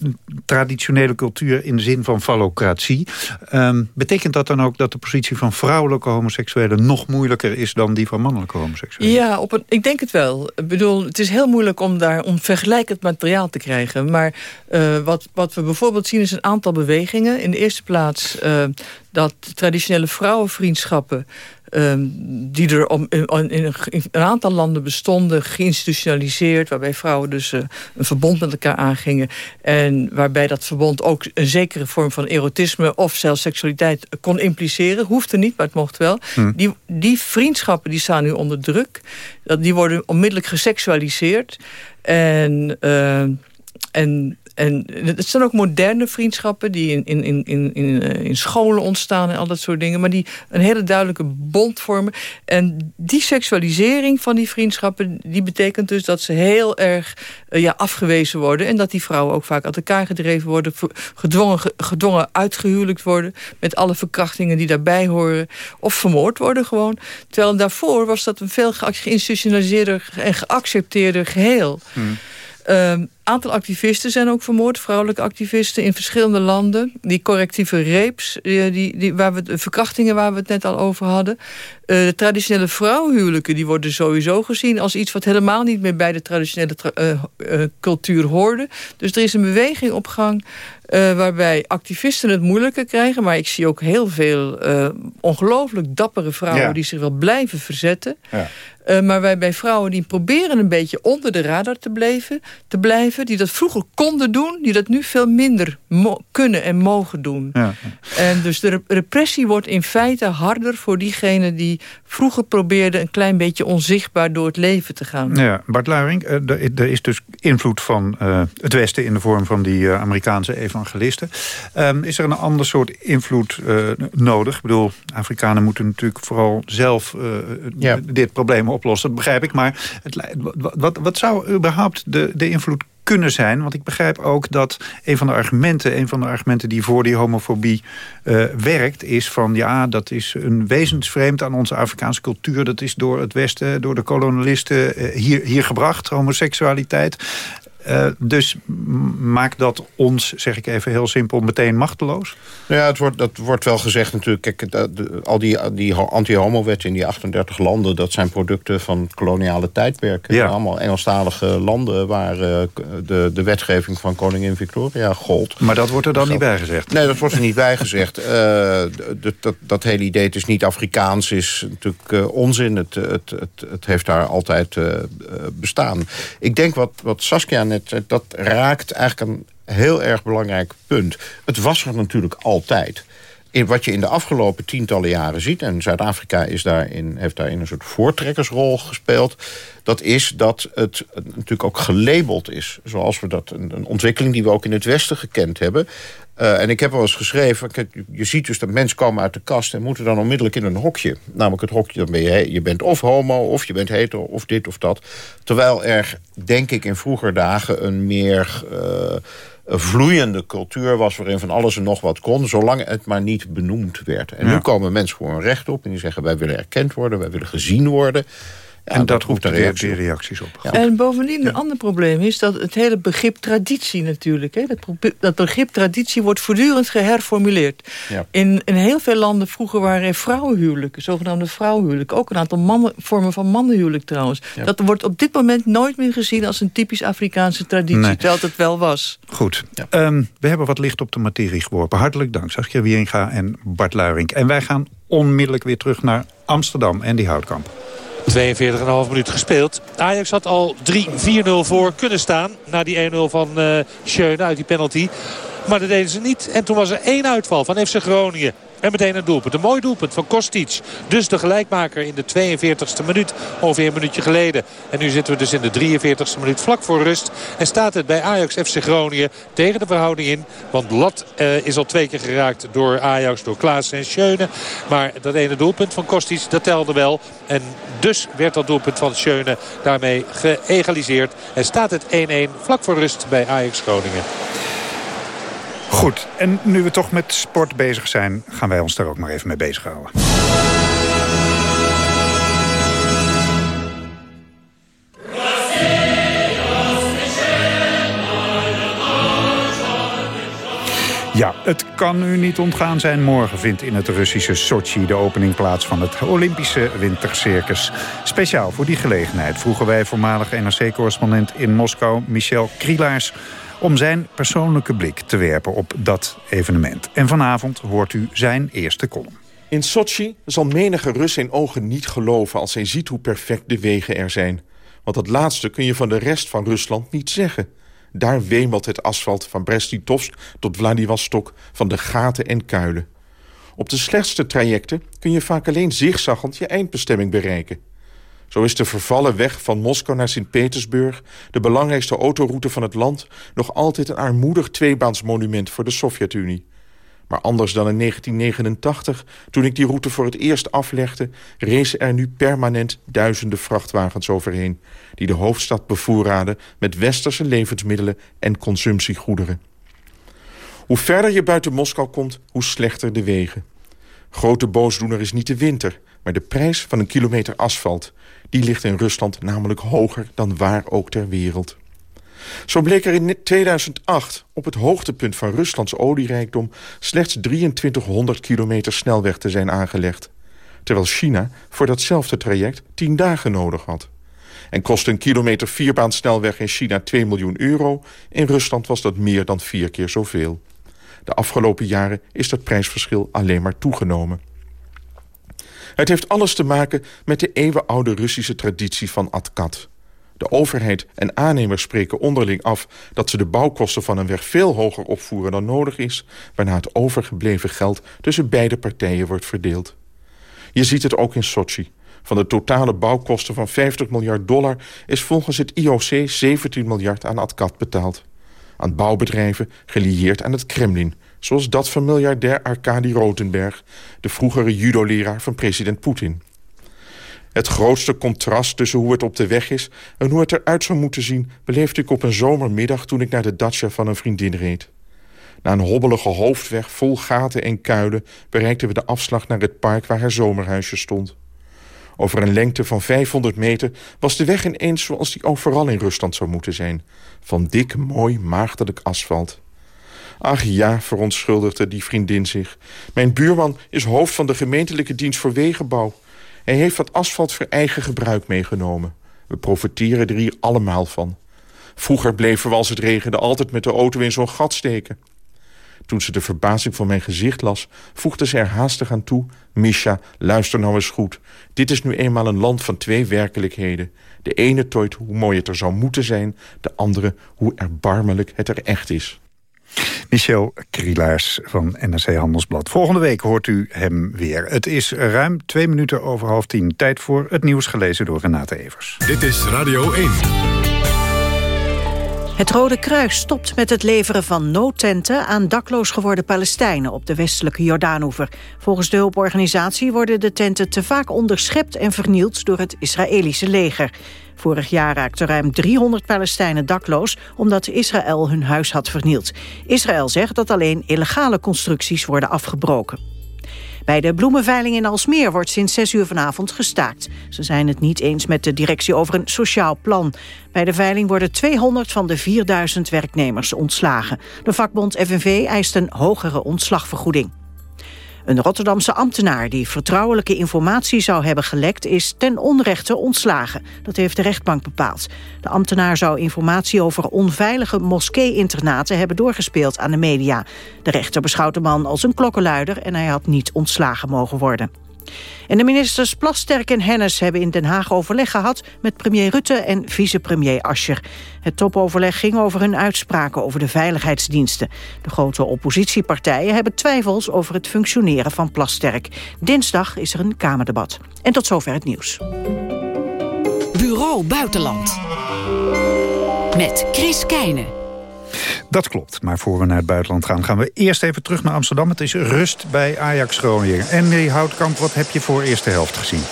traditionele cultuur in de zin van fallocratie. Um, betekent dat dan ook dat de positie van vrouwelijke homoseksuelen nog moeilijker is dan die van mannelijke homoseksuelen? Ja, op een, ik denk het wel. Ik bedoel, het is heel moeilijk om daar om vergelijkend materiaal te krijgen. Maar uh, wat, wat we bijvoorbeeld zien is een aantal bewegingen. In de eerste plaats uh, dat traditionele vrouwenvriendschappen Ehm, die er om, in, in, een aantal landen bestonden, geïnstitutionaliseerd... waarbij vrouwen dus een verbond met elkaar aangingen... en waarbij dat verbond ook een zekere vorm van erotisme... of zelfs seksualiteit kon impliceren. Hoefde niet, maar het mocht wel. Hm. Die, die vriendschappen die staan nu onder druk. Die worden onmiddellijk geseksualiseerd. En... en en het zijn ook moderne vriendschappen die in, in, in, in, in, eh, in scholen ontstaan en al dat soort dingen. Maar die een hele duidelijke bond vormen. En die seksualisering van die vriendschappen, die betekent dus dat ze heel erg uh, ja, afgewezen worden. En dat die vrouwen ook vaak uit elkaar gedreven worden, gedwongen, gedwongen uitgehuwelijkt worden. Met alle verkrachtingen die daarbij horen. Of vermoord worden gewoon. Terwijl daarvoor was dat een veel geïnstitutionaliseerder en geaccepteerder geheel. Hmm. Um, aantal activisten zijn ook vermoord, vrouwelijke activisten in verschillende landen. Die correctieve rapes, die, die, die, waar we, verkrachtingen waar we het net al over hadden. Uh, de traditionele vrouwenhuwelijken die worden sowieso gezien als iets wat helemaal niet meer bij de traditionele uh, cultuur hoorde. Dus er is een beweging op gang waarbij activisten het moeilijker krijgen. Maar ik zie ook heel veel ongelooflijk dappere vrouwen die zich wel blijven verzetten. Ja. Uh, maar wij bij vrouwen die proberen een beetje onder de radar te blijven, te blijven. Die dat vroeger konden doen, die dat nu veel minder kunnen en mogen doen. Ja. En dus de repressie wordt in feite harder voor diegenen die vroeger probeerden een klein beetje onzichtbaar door het leven te gaan. Ja, Bart Luiring, er is dus invloed van het Westen in de vorm van die Amerikaanse evangelisten. Um, is er een ander soort invloed nodig? Ik bedoel, Afrikanen moeten natuurlijk vooral zelf ja. dit probleem oplossen, dat begrijp ik. Maar het, wat, wat zou überhaupt de, de invloed kunnen zijn. Want ik begrijp ook dat een van de argumenten... een van de argumenten die voor die homofobie uh, werkt... is van ja, dat is een wezensvreemd aan onze Afrikaanse cultuur. Dat is door het Westen, door de kolonialisten uh, hier, hier gebracht, homoseksualiteit. Uh, dus maakt dat ons, zeg ik even heel simpel, meteen machteloos? Nou ja, het wordt, dat wordt wel gezegd natuurlijk. Kijk, al die, die anti-homo-wetten in die 38 landen... dat zijn producten van koloniale tijdperken. Ja. Allemaal Engelstalige landen waar uh, de, de wetgeving van koningin Victoria gold. Maar dat wordt er dan niet bij gezegd? Nee, dat wordt er niet bij gezegd. Uh, dat, dat hele idee, het is niet Afrikaans, is natuurlijk onzin. Het, het, het, het heeft daar altijd bestaan. Ik denk wat, wat Saskia dat raakt eigenlijk een heel erg belangrijk punt. Het was er natuurlijk altijd. In wat je in de afgelopen tientallen jaren ziet... en Zuid-Afrika daarin, heeft daarin een soort voortrekkersrol gespeeld... dat is dat het natuurlijk ook gelabeld is. Zoals we dat, een, een ontwikkeling die we ook in het Westen gekend hebben. Uh, en ik heb wel eens geschreven, je ziet dus dat mensen komen uit de kast... en moeten dan onmiddellijk in een hokje. Namelijk het hokje, dan ben je, je bent of homo, of je bent hetero, of dit of dat. Terwijl er, denk ik, in vroeger dagen een meer... Uh, vloeiende cultuur was waarin van alles en nog wat kon... zolang het maar niet benoemd werd. En nu komen mensen gewoon recht op en die zeggen... wij willen erkend worden, wij willen gezien worden en dat, roept er reactie reacties op. En bovendien een ander probleem is dat het hele begrip traditie natuurlijk... Hè, dat, dat begrip traditie wordt voortdurend geherformuleerd. In, in heel veel landen vroeger waren er vrouwenhuwelijken, zogenaamde vrouwenhuwelijken. Ook een aantal mannen, vormen van mannenhuwelijk trouwens. Dat wordt op dit moment nooit meer gezien als een typisch Afrikaanse traditie. Terwijl het wel was. Goed. Um, we hebben wat licht op de materie geworpen. Hartelijk dank Saskia Wieringa en Bart Luiring. En wij gaan onmiddellijk weer terug naar Amsterdam en die Houtkamp. 42,5 minuut gespeeld. Ajax had al 3-4-0 voor kunnen staan. Na die 1-0 van uh, Schöne uit die penalty. Maar dat deden ze niet. En toen was er één uitval van FC Groningen. En meteen een doelpunt. Een mooi doelpunt van Kostic. Dus de gelijkmaker in de 42e minuut. Ongeveer een minuutje geleden. En nu zitten we dus in de 43e minuut vlak voor rust. En staat het bij Ajax FC Groningen tegen de verhouding in. Want Lat uh, is al twee keer geraakt door Ajax, door Klaas en Schöne. Maar dat ene doelpunt van Kostic, dat telde wel. En dus werd dat doelpunt van Schöne daarmee geëgaliseerd. En staat het 1-1 vlak voor rust bij Ajax Groningen. Goed, en nu we toch met sport bezig zijn... gaan wij ons daar ook maar even mee bezighouden. Ja, het kan u niet ontgaan zijn. Morgen vindt in het Russische Sochi de opening plaats van het Olympische Wintercircus. Speciaal voor die gelegenheid vroegen wij voormalig NRC-correspondent in Moskou... Michel Krielaars om zijn persoonlijke blik te werpen op dat evenement. En vanavond hoort u zijn eerste column. In Sochi zal menige Rus zijn ogen niet geloven... als hij ziet hoe perfect de wegen er zijn. Want dat laatste kun je van de rest van Rusland niet zeggen. Daar wemelt het asfalt van Brest-Litovsk tot Vladivostok... van de gaten en kuilen. Op de slechtste trajecten kun je vaak alleen zigzaggend je eindbestemming bereiken. Zo is de vervallen weg van Moskou naar Sint-Petersburg... de belangrijkste autoroute van het land... nog altijd een armoedig tweebaansmonument voor de Sovjet-Unie. Maar anders dan in 1989, toen ik die route voor het eerst aflegde... racen er nu permanent duizenden vrachtwagens overheen... die de hoofdstad bevoorraden met westerse levensmiddelen en consumptiegoederen. Hoe verder je buiten Moskou komt, hoe slechter de wegen. Grote boosdoener is niet de winter, maar de prijs van een kilometer asfalt. Die ligt in Rusland namelijk hoger dan waar ook ter wereld. Zo bleek er in 2008 op het hoogtepunt van Ruslands olierijkdom... slechts 2300 kilometer snelweg te zijn aangelegd. Terwijl China voor datzelfde traject 10 dagen nodig had. En kostte een kilometer vierbaansnelweg in China 2 miljoen euro. In Rusland was dat meer dan vier keer zoveel. De afgelopen jaren is dat prijsverschil alleen maar toegenomen. Het heeft alles te maken met de eeuwenoude Russische traditie van Atkat. De overheid en aannemers spreken onderling af dat ze de bouwkosten van een weg veel hoger opvoeren dan nodig is, waarna het overgebleven geld tussen beide partijen wordt verdeeld. Je ziet het ook in Sochi. Van de totale bouwkosten van 50 miljard dollar is volgens het IOC 17 miljard aan Atkat betaald. Aan bouwbedrijven gelieerd aan het Kremlin, zoals dat van miljardair Arkady Rotenberg, de vroegere judo-leraar van president Poetin. Het grootste contrast tussen hoe het op de weg is... en hoe het eruit zou moeten zien... beleefde ik op een zomermiddag toen ik naar de dacha van een vriendin reed. Na een hobbelige hoofdweg vol gaten en kuilen... bereikten we de afslag naar het park waar haar zomerhuisje stond. Over een lengte van 500 meter was de weg ineens zoals die overal in Rusland zou moeten zijn. Van dik, mooi, maagdelijk asfalt. Ach ja, verontschuldigde die vriendin zich. Mijn buurman is hoofd van de gemeentelijke dienst voor wegenbouw. Hij heeft wat asfalt voor eigen gebruik meegenomen. We profiteren er hier allemaal van. Vroeger bleven we als het regende altijd met de auto in zo'n gat steken. Toen ze de verbazing van mijn gezicht las, voegde ze er haastig aan toe... Misha, luister nou eens goed. Dit is nu eenmaal een land van twee werkelijkheden. De ene tooit hoe mooi het er zou moeten zijn... de andere hoe erbarmelijk het er echt is. Michel Krielaars van NRC Handelsblad. Volgende week hoort u hem weer. Het is ruim twee minuten over half tien. Tijd voor het nieuws gelezen door Renate Evers. Dit is Radio 1. Het Rode Kruis stopt met het leveren van noodtenten aan dakloos geworden Palestijnen op de westelijke Jordaanoever. Volgens de hulporganisatie worden de tenten te vaak onderschept en vernield door het Israëlische leger. Vorig jaar raakten ruim 300 Palestijnen dakloos omdat Israël hun huis had vernield. Israël zegt dat alleen illegale constructies worden afgebroken. Bij de bloemenveiling in Alsmeer wordt sinds 6 uur vanavond gestaakt. Ze zijn het niet eens met de directie over een sociaal plan. Bij de veiling worden 200 van de 4000 werknemers ontslagen. De vakbond FNV eist een hogere ontslagvergoeding. Een Rotterdamse ambtenaar die vertrouwelijke informatie zou hebben gelekt... is ten onrechte ontslagen. Dat heeft de rechtbank bepaald. De ambtenaar zou informatie over onveilige moskee-internaten... hebben doorgespeeld aan de media. De rechter beschouwt de man als een klokkenluider... en hij had niet ontslagen mogen worden. En de ministers Plasterk en Hennis hebben in Den Haag overleg gehad met premier Rutte en vicepremier Ascher. Het topoverleg ging over hun uitspraken over de veiligheidsdiensten. De grote oppositiepartijen hebben twijfels over het functioneren van Plasterk. Dinsdag is er een Kamerdebat. En tot zover het nieuws. Bureau Buitenland. Met Chris Keijnen. Dat klopt, maar voor we naar het buitenland gaan... gaan we eerst even terug naar Amsterdam. Het is rust bij Ajax Groningen. En Houtkamp, wat heb je voor eerste helft gezien?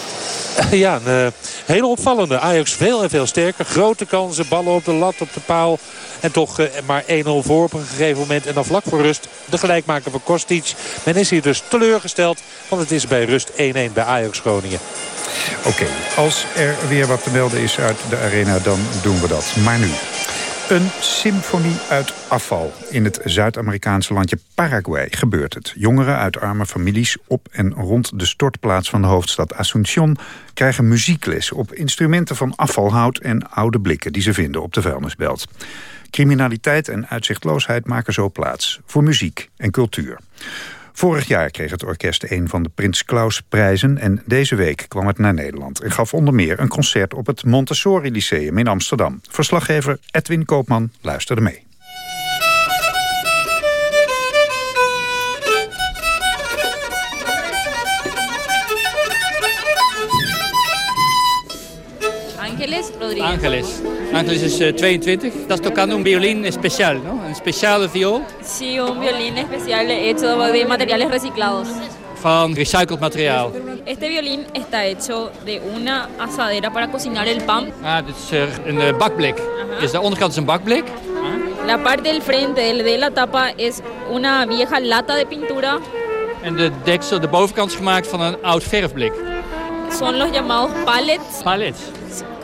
Ja, een uh, hele opvallende. Ajax veel en veel sterker. Grote kansen, ballen op de lat, op de paal. En toch uh, maar 1-0 voor op een gegeven moment. En dan vlak voor rust de gelijkmaker van Kostic. Men is hier dus teleurgesteld. Want het is bij rust 1-1 bij Ajax Groningen. Oké, als er weer wat te melden is uit de arena, dan doen we dat. Maar nu, een symfonie uit afval. In het Zuid-Amerikaanse landje Paraguay gebeurt het. Jongeren uit arme families op en rond de stortplaats van de hoofdstad Asunción... krijgen muziekles op instrumenten van afvalhout en oude blikken... die ze vinden op de vuilnisbelt. Criminaliteit en uitzichtloosheid maken zo plaats voor muziek en cultuur. Vorig jaar kreeg het orkest een van de Prins Claus prijzen... en deze week kwam het naar Nederland en gaf onder meer een concert... op het Montessori Lyceum in Amsterdam. Verslaggever Edwin Koopman luisterde mee. Ángeles. Ángeles. Is uh, 22. Estás tocando un violín especial, ¿no? Een speciale viool. Sí, un violín especial hecho de materiales reciclados. Van recycled materiaal. Este violín está hecho de una asadera para cocinar el pan. Ah, dit is uh, een uh, bakblik. Is de onderkant is een bakblik. La parte del frente de, de la tapa es una vieja lata de pintura. En de deksel, de bovenkant is gemaakt van een oud verfblik. Son los llamados pallets. Pallets?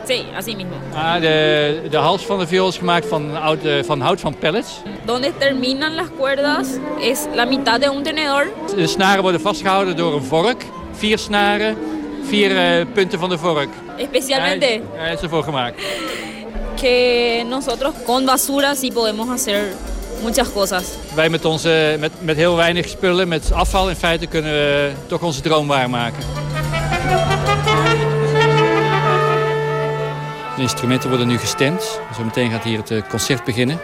Sí, así mismo. Ah, de, de hals van de viool is gemaakt van, oud, van hout van pallets. Donde terminan las cuerdas es la mitad de un tenedor. De snaren worden vastgehouden door een vork. Vier snaren, vier uh, punten van de vork. Especialmente. Hij, hij is ervoor gemaakt. Que nosotros con basura sí podemos hacer muchas cosas. Wij met, onze, met, met heel weinig spullen, met afval in feite, kunnen we toch onze droom waarmaken. De instrumenten worden nu gestemd. Zometeen gaat hier het concert beginnen.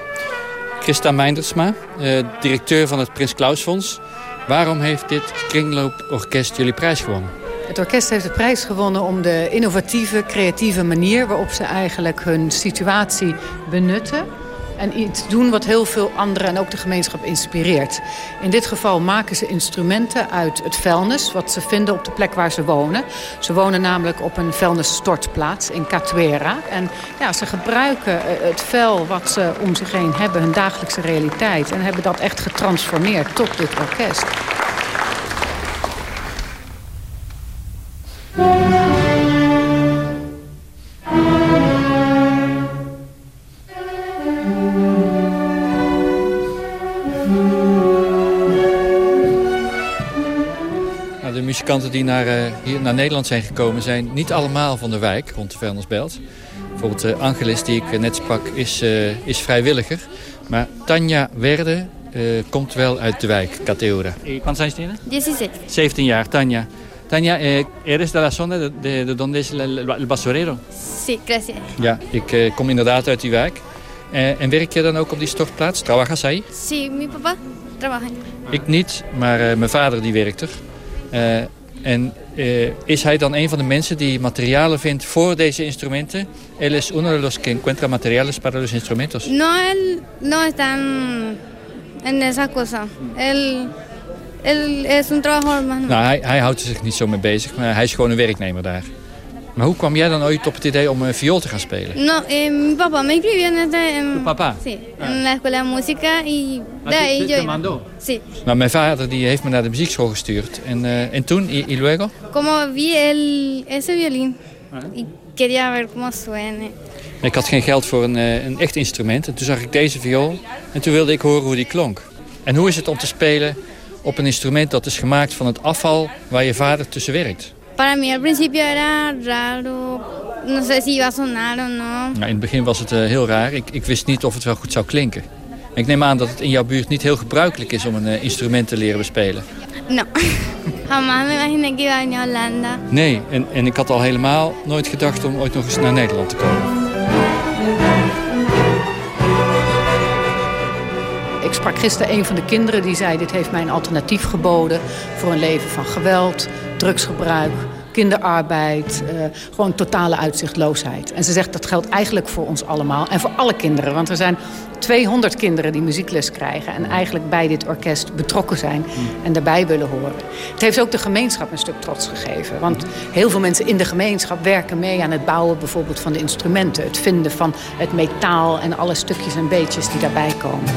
Christa Meindersma, eh, directeur van het Prins Claus Fonds. Waarom heeft dit kringlooporkest jullie prijs gewonnen? Het orkest heeft de prijs gewonnen om de innovatieve, creatieve manier... waarop ze eigenlijk hun situatie benutten en iets doen wat heel veel anderen en ook de gemeenschap inspireert. In dit geval maken ze instrumenten uit het vuilnis... wat ze vinden op de plek waar ze wonen. Ze wonen namelijk op een vuilnisstortplaats in Catuera. En ja, ze gebruiken het vuil wat ze om zich heen hebben... hun dagelijkse realiteit. En hebben dat echt getransformeerd tot dit orkest. Muzikanten die naar, uh, hier naar Nederland zijn gekomen... zijn niet allemaal van de wijk rond de Vuilnisbelt. Bijvoorbeeld uh, Angelis, die ik net sprak, is, uh, is vrijwilliger. Maar Tanja Werde komt wel uit de wijk, Cateura. ¿Cuántos años tienes? 17. 17 jaar, Tanja. Tanja, eh, ¿eres de la zona de, de, de donde es el, el basurero? Sí, gracias. Ja, ik kom inderdaad uit die wijk. en werk je dan ook op die stortplaats? Trabajas ahí? Sí, mi papá trabaja. Ik niet, maar mijn vader die werkt er. En uh, is hij dan een van de mensen die materialen vindt voor deze instrumenten? Él es uno de los que encuentra materiales para los instrumentos. No, él no está en, esa cosa. Él, él es un trabajador más. Nou, hij, hij houdt er zich niet zo mee bezig, maar hij is gewoon een werknemer daar. Maar hoe kwam jij dan ooit op het idee om een viool te gaan spelen? No, eh, mi papá me inscribió en este... En, ¿Tu papá? Sí, ah. en la escuela de música y de ahí te, yo... Te mandó? Sí. Nou, mijn vader die heeft me naar de muziekschool gestuurd. En, uh, en toen, y, y luego? Como vi el, ese violín y quería ver cómo suena. Ik had geen geld voor een, uh, een echt instrument. En toen zag ik deze viool. En toen wilde ik horen hoe die klonk. En hoe is het om te spelen op een instrument dat is gemaakt van het afval waar je vader tussen werkt? Para mí al principio era raro, no sé si iba a sonar o no. Nou, in het begin was het uh, heel raar. Ik, ik, wist niet of het wel goed zou klinken. Ik neem aan dat het in jouw buurt niet heel gebruikelijk is om een uh, instrument te leren bespelen. No, jamás me imaginé que iba a venir a Holanda. Nee, en, en ik had al helemaal nooit gedacht om ooit nog eens naar Nederland te komen. Ik sprak gisteren een van de kinderen die zei... dit heeft mij een alternatief geboden voor een leven van geweld, drugsgebruik, kinderarbeid, uh, gewoon totale uitzichtloosheid. En ze zegt dat geldt eigenlijk voor ons allemaal en voor alle kinderen. Want er zijn 200 kinderen die muziekles krijgen en eigenlijk bij dit orkest betrokken zijn en daarbij willen horen. Het heeft ook de gemeenschap een stuk trots gegeven. Want heel veel mensen in de gemeenschap werken mee aan het bouwen bijvoorbeeld van de instrumenten. Het vinden van het metaal en alle stukjes en beetjes die daarbij komen.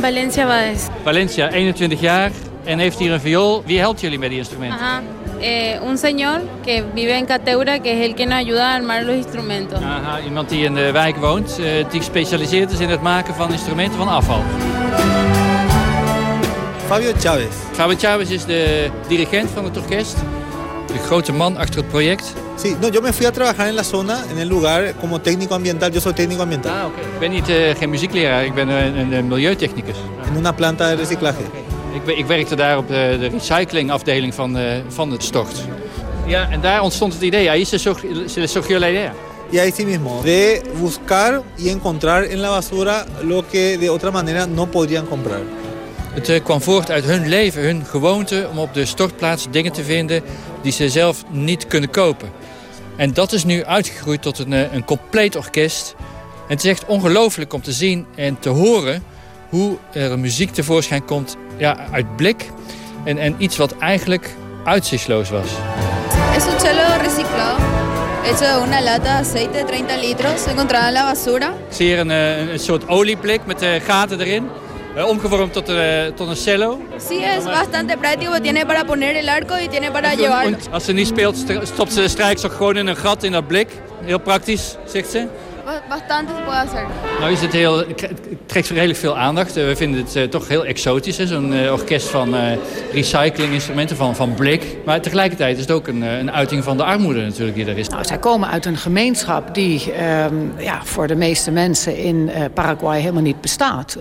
Valencia Bades. Valencia, 21 jaar en heeft hier een viool. Wie helpt jullie met die instrumenten? Ajá. Eh, un señor que vive en Cateura, que es el que nos ayuda a armar los instrumentos. Aha, iemand die in de wijk woont, uh, die gespecialiseerd is in het maken van instrumenten van afval. Fabio Chavez. Fabio Chavez is de dirigent van het orkest. de grote man achter het project. Sí, no, yo me fui a trabajar en la zona, en el lugar, como técnico ambiental. Yo soy técnico ambiental. Ah, okay. Ik ben niet, uh, geen muziekleraar, ik ben een, een milieutechnicus. In una planta de reciclaje. Ik, ik werkte daar op de, de recyclingafdeling van, uh, van het stort. Ja, en daar ontstond het idee. Ahí se, se surgió la idea. Y ahí sí mismo, de buscar y encontrar en la basura lo que de otra manera no podrían comprar. Het uh, kwam voort uit hun leven, hun gewoonte om op de stortplaats dingen te vinden die ze zelf niet kunnen kopen. En dat is nu uitgegroeid tot een, een compleet orkest. En het is echt ongelooflijk om te zien en te horen hoe er muziek tevoorschijn komt ja, uit blik. En, en iets wat eigenlijk uitzichtsloos was. Es un cello reciclado, hecho de una lata de aceite de 30 litros, encontrada en la basura. Ik zie hier een, een soort olieblik met uh, gaten erin. Uh, omgevormd tot, uh, tot een cello. Sí, es bastante práctico. Tiene para poner el arco y tiene para llevarlo. Als ze niet speelt, stopt ze de strijkstok gewoon in een gat in dat blik. Heel praktisch, zegt ze. Bastante se puede hacer. Nou is het heel, het trekt redelijk veel aandacht. We vinden het uh, toch heel exotisch, zo'n uh, orkest van uh, recyclinginstrumenten, van, van blik. Maar tegelijkertijd is het ook een, een uiting van de armoede natuurlijk die er is. Nou, zij komen uit een gemeenschap die um, ja, voor de meeste mensen in Paraguay helemaal niet bestaat.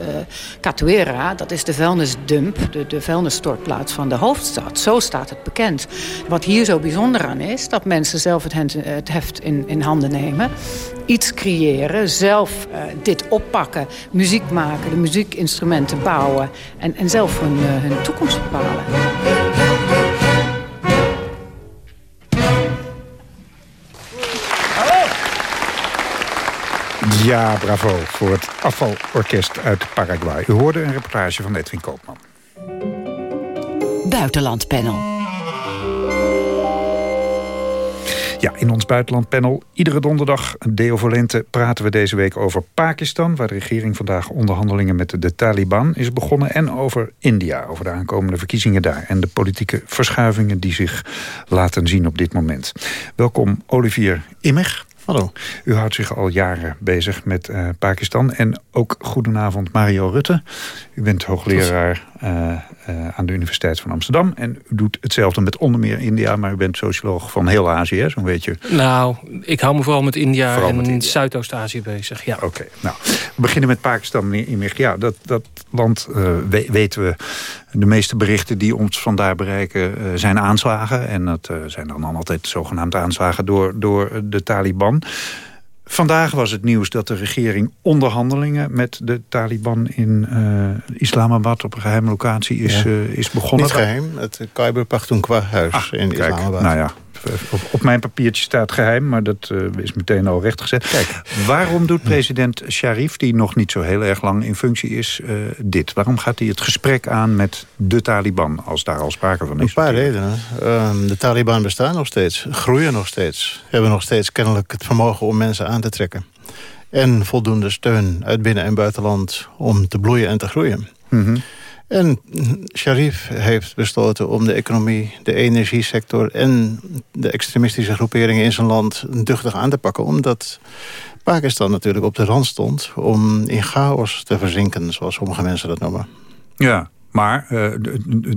Catuera, dat is de vuilnisdump, de, de vuilnisstortplaats van de hoofdstad. Zo staat het bekend. Wat hier zo bijzonder aan is, dat mensen zelf het, het heft in, in handen nemen. Iets creëren, zelf uh, dit oppakken, muziek maken, de muziekinstrumenten bouwen en, en zelf hun, uh, hun toekomst bepalen. Ja, bravo voor het afvalorkest uit Paraguay. U hoorde een reportage van Edwin Koopman. Buitenlandpanel. Ja, in ons buitenlandpanel iedere donderdag Deo Volente praten we deze week over Pakistan... waar de regering vandaag onderhandelingen met de Taliban is begonnen... en over India, over de aankomende verkiezingen daar... en de politieke verschuivingen die zich laten zien op dit moment. Welkom Olivier Immig. Hallo. U houdt zich al jaren bezig met uh, Pakistan. En ook goedenavond Mario Rutte. U bent hoogleraar aan de Universiteit van Amsterdam. En u doet hetzelfde met onder meer India. Maar u bent socioloog van heel Azië, zo'n weet je. Nou, ik hou me vooral met India vooral en Zuidoost-Azië bezig. Ja. Oké, okay, nou. We beginnen met Pakistan, meneer Imig. Ja, dat, dat land we, weten we... De meeste berichten die ons vandaar bereiken zijn aanslagen. En dat zijn dan altijd zogenaamde aanslagen door, door de Taliban. Vandaag was het nieuws dat de regering onderhandelingen met de Taliban in uh, Islamabad op een geheime locatie is, ja. uh, is begonnen. Niet geheim, het Khyber Pakhtunkhwa huis ah, in kijk, Islamabad. Nou ja, op, op, mijn papiertje staat geheim, maar dat uh, is meteen al rechtgezet. Kijk, waarom doet president Sharif, die nog niet zo heel erg lang in functie is, uh, dit? Waarom gaat hij het gesprek aan met de Taliban, als daar al sprake van is? Een paar redenen. Uh, de Taliban bestaan nog steeds, groeien nog steeds. Hebben nog steeds kennelijk het vermogen om mensen aan te trekken. En voldoende steun uit binnen- en buitenland om te bloeien en te groeien. Mm -hmm. En Sharif heeft besloten om de economie, de energiesector... en de extremistische groeperingen in zijn land duchtig aan te pakken. Omdat Pakistan natuurlijk op de rand stond om in chaos te verzinken... zoals sommige mensen dat noemen. Ja, maar uh,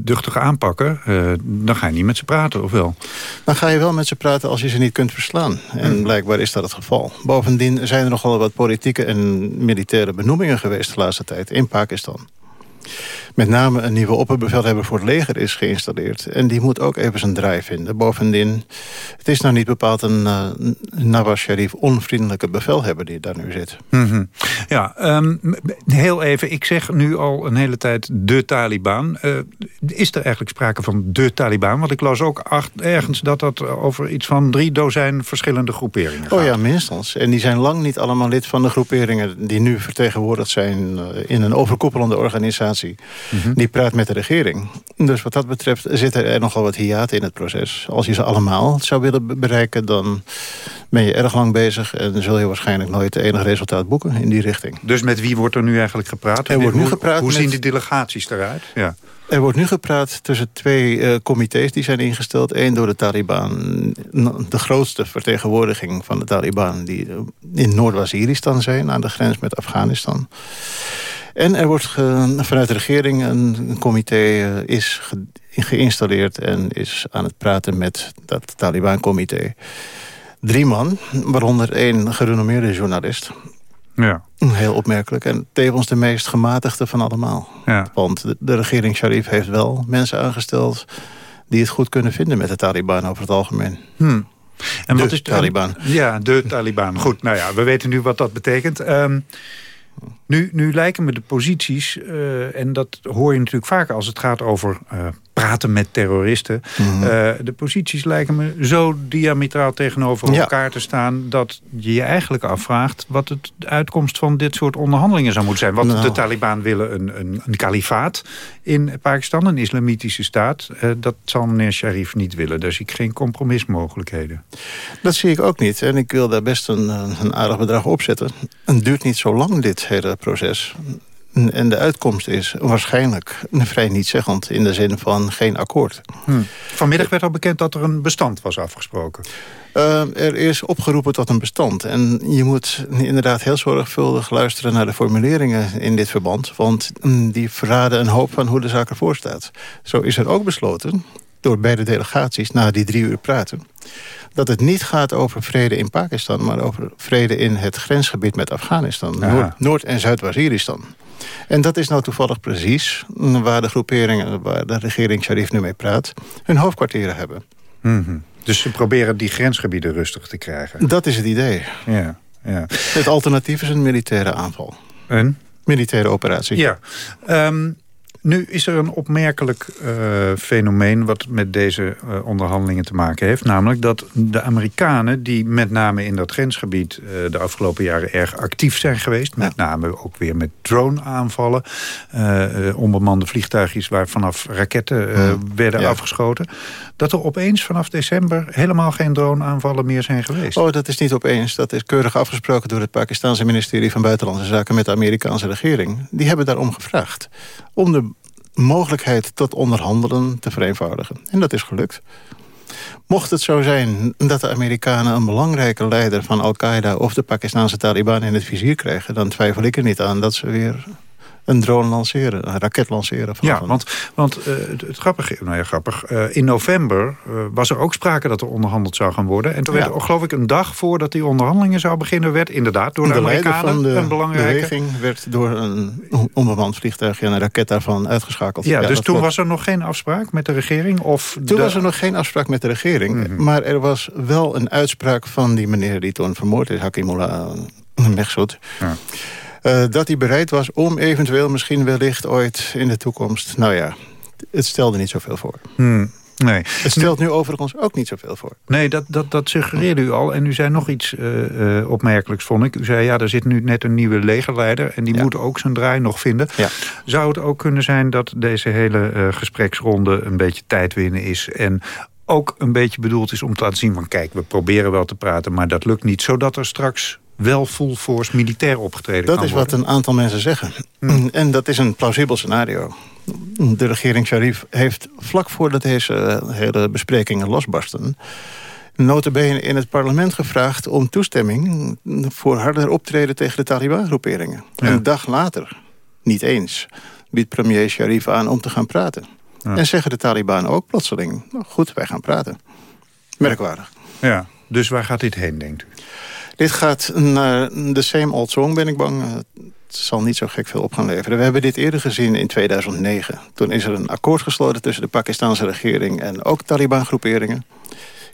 duchtig aanpakken, uh, dan ga je niet met ze praten, of wel? Dan ga je wel met ze praten als je ze niet kunt verslaan. En hmm. blijkbaar is dat het geval. Bovendien zijn er nogal wat politieke en militaire benoemingen geweest... de laatste tijd in Pakistan met name een nieuwe opperbevelhebber voor het leger is geïnstalleerd. En die moet ook even zijn draai vinden. Bovendien, het is nou niet bepaald een uh, Nawaz Sharif onvriendelijke bevelhebber die daar nu zit. Mm -hmm. Ja, um, heel even. Ik zeg nu al een hele tijd de Taliban. Uh, is er eigenlijk sprake van de Taliban? Want ik las ook acht, ergens dat dat over iets van drie dozijn verschillende groeperingen gaat. Oh ja, minstens. En die zijn lang niet allemaal lid van de groeperingen die nu vertegenwoordigd zijn uh, in een overkoepelende organisatie. Mm -hmm. Die praat met de regering. Dus wat dat betreft zitten er nogal wat hiaten in het proces. Als je ze allemaal zou willen bereiken... dan ben je erg lang bezig... en zul je waarschijnlijk nooit enig resultaat boeken in die richting. Dus met wie wordt er nu eigenlijk gepraat? Er wordt nu hoe, gepraat hoe zien die delegaties eruit? Ja. Er wordt nu gepraat tussen twee uh, comité's die zijn ingesteld. Eén door de Taliban, de grootste vertegenwoordiging van de Taliban... die in Noord-Waziristan zijn, aan de grens met Afghanistan. En er wordt vanuit de regering een, een comité uh, is geïnstalleerd en is aan het praten met dat Taliban-comité. Drie man, waaronder één gerenommeerde journalist. Ja. Heel opmerkelijk. En tevens de meest gematigde van allemaal. Ja. Want de, de regering Sharif heeft wel mensen aangesteld... die het goed kunnen vinden met de Taliban over het algemeen. Hmm. En de wat is Taliban. Ja, de Taliban. Goed, nou ja, we weten nu wat dat betekent. Um, nu, nu lijken me de posities, uh, en dat hoor je natuurlijk vaker als het gaat over uh, praten met terroristen. Mm -hmm. uh, de posities lijken me zo diametraal tegenover ja. elkaar te staan... dat je je eigenlijk afvraagt wat het de uitkomst van dit soort onderhandelingen zou moeten zijn. Want nou. de Taliban willen een, een, een kalifaat in Pakistan, een islamitische staat. dat zal meneer Sharif niet willen. Daar zie ik geen compromismogelijkheden. Dat zie ik ook niet. En ik wil daar best een, een aardig bedrag op zetten. Het duurt niet zo lang, dit hele proces. En de uitkomst is waarschijnlijk vrij nietzeggend... in de zin van geen akkoord. Hmm. Vanmiddag werd al bekend dat er een bestand was afgesproken. Uh, er is opgeroepen tot een bestand. En je moet inderdaad heel zorgvuldig luisteren naar de formuleringen in dit verband. Want die verraden een hoop van hoe de zaak ervoor staat. Zo is er ook besloten, door beide delegaties na die drie uur praten... dat het niet gaat over vrede in Pakistan... maar over vrede in het grensgebied met Afghanistan. Noord-, Noord en Zuid-Waziristan. En dat is nou toevallig precies waar de groeperingen... waar de regering Sharif nu mee praat, hun hoofdkwartieren hebben. Mm -hmm. Dus ze proberen die grensgebieden rustig te krijgen? Dat is het idee. Ja, ja. Het alternatief is een militaire aanval. Een? Militaire operatie. Ja. Um, nu is er een opmerkelijk uh, fenomeen wat met deze uh, onderhandelingen te maken heeft. Namelijk dat de Amerikanen die met name in dat grensgebied uh, de afgelopen jaren erg actief zijn geweest. Met ja. name ook weer met drone-aanvallen. onbemande vliegtuigjes waar vanaf raketten werden ja. afgeschoten. Dat er opeens vanaf december helemaal geen drone-aanvallen meer zijn geweest. Oh, dat is niet opeens. Dat is keurig afgesproken door het Pakistanse ministerie van Buitenlandse Zaken met de Amerikaanse regering. Die hebben daarom gevraagd. Om de mogelijkheid tot onderhandelen te vereenvoudigen. En dat is gelukt. Mocht het zo zijn dat de Amerikanen een belangrijke leider van Al-Qaeda... of de Pakistanse Taliban in het vizier krijgen... dan twijfel ik er niet aan dat ze weer een drone lanceren, een raket lanceren. Van ja, want, want uh, het, het, grappige, nou ja, grappig, uh, in november uh, was er ook sprake dat er onderhandeld zou gaan worden. En toen ja. werd, geloof ik, een dag voordat die onderhandelingen zou beginnen, werd inderdaad door de, de Amerikanen de een belangrijke... beweging werd door een onbemand vliegtuig en een raket daarvan uitgeschakeld. Ja, ja dus toen was er nog geen afspraak met de regering? Of toen de... was er nog geen afspraak met de regering, mm -hmm. maar er was wel een uitspraak van die meneer die toen vermoord is, Hakimullah Mechsoud. Ja. Uh, dat hij bereid was om eventueel misschien wellicht ooit in de toekomst... nou ja, het stelde niet zoveel voor. Hmm. Nee. Het stelt nu overigens ook niet zoveel voor. Nee, dat, dat, dat suggereerde u al. En u zei nog iets uh, uh, opmerkelijks, vond ik. U zei, ja, er zit nu net een nieuwe legerleider... en die ja. moet ook zijn draai nog vinden. Ja. Zou het ook kunnen zijn dat deze hele uh, gespreksronde... een beetje tijd winnen is... en ook een beetje bedoeld is om te laten zien van... kijk, we proberen wel te praten, maar dat lukt niet... zodat er straks wel full force militair opgetreden dat kan is worden. wat een aantal mensen zeggen. Hmm. En dat is een plausibel scenario. De regering Sharif heeft vlak voordat deze hele besprekingen losbarsten... notabene in het parlement gevraagd om toestemming... voor harder optreden tegen de Taliban-groeperingen. Ja. Een dag later, niet eens, biedt premier Sharif aan om te gaan praten. Ja. En zeggen de Taliban ook plotseling... Nou, goed, wij gaan praten. Merkwaardig. Ja, dus waar gaat dit heen, denkt u? Dit gaat naar de same old song, ben ik bang. Het zal niet zo gek veel op gaan leveren. We hebben dit eerder gezien in 2009. Toen is er een akkoord gesloten tussen de Pakistanse regering... en ook Taliban-groeperingen.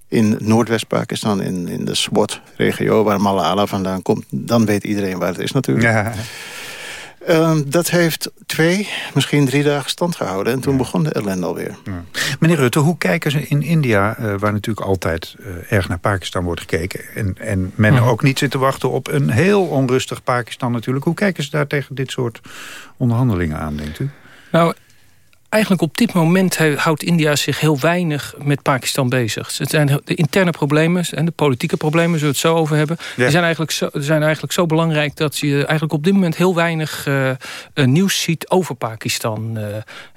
In Noordwest-Pakistan, in, in de Swat-regio... waar Malala vandaan komt. Dan weet iedereen waar het is natuurlijk. Ja. Uh, dat heeft twee, misschien drie dagen stand gehouden. En toen ja. begon de ellende alweer. Ja. Meneer Rutte, hoe kijken ze in India... Uh, waar natuurlijk altijd uh, erg naar Pakistan wordt gekeken... en, en men ja. ook niet zit te wachten op een heel onrustig Pakistan natuurlijk. Hoe kijken ze daar tegen dit soort onderhandelingen aan, denkt u? Nou, eigenlijk op dit moment houdt India zich heel weinig met Pakistan bezig. Het zijn de interne problemen en de politieke problemen, zullen we het zo over hebben. Ja. Die zijn eigenlijk, zo, zijn eigenlijk zo belangrijk dat je eigenlijk op dit moment heel weinig uh, uh, nieuws ziet over Pakistan. Uh,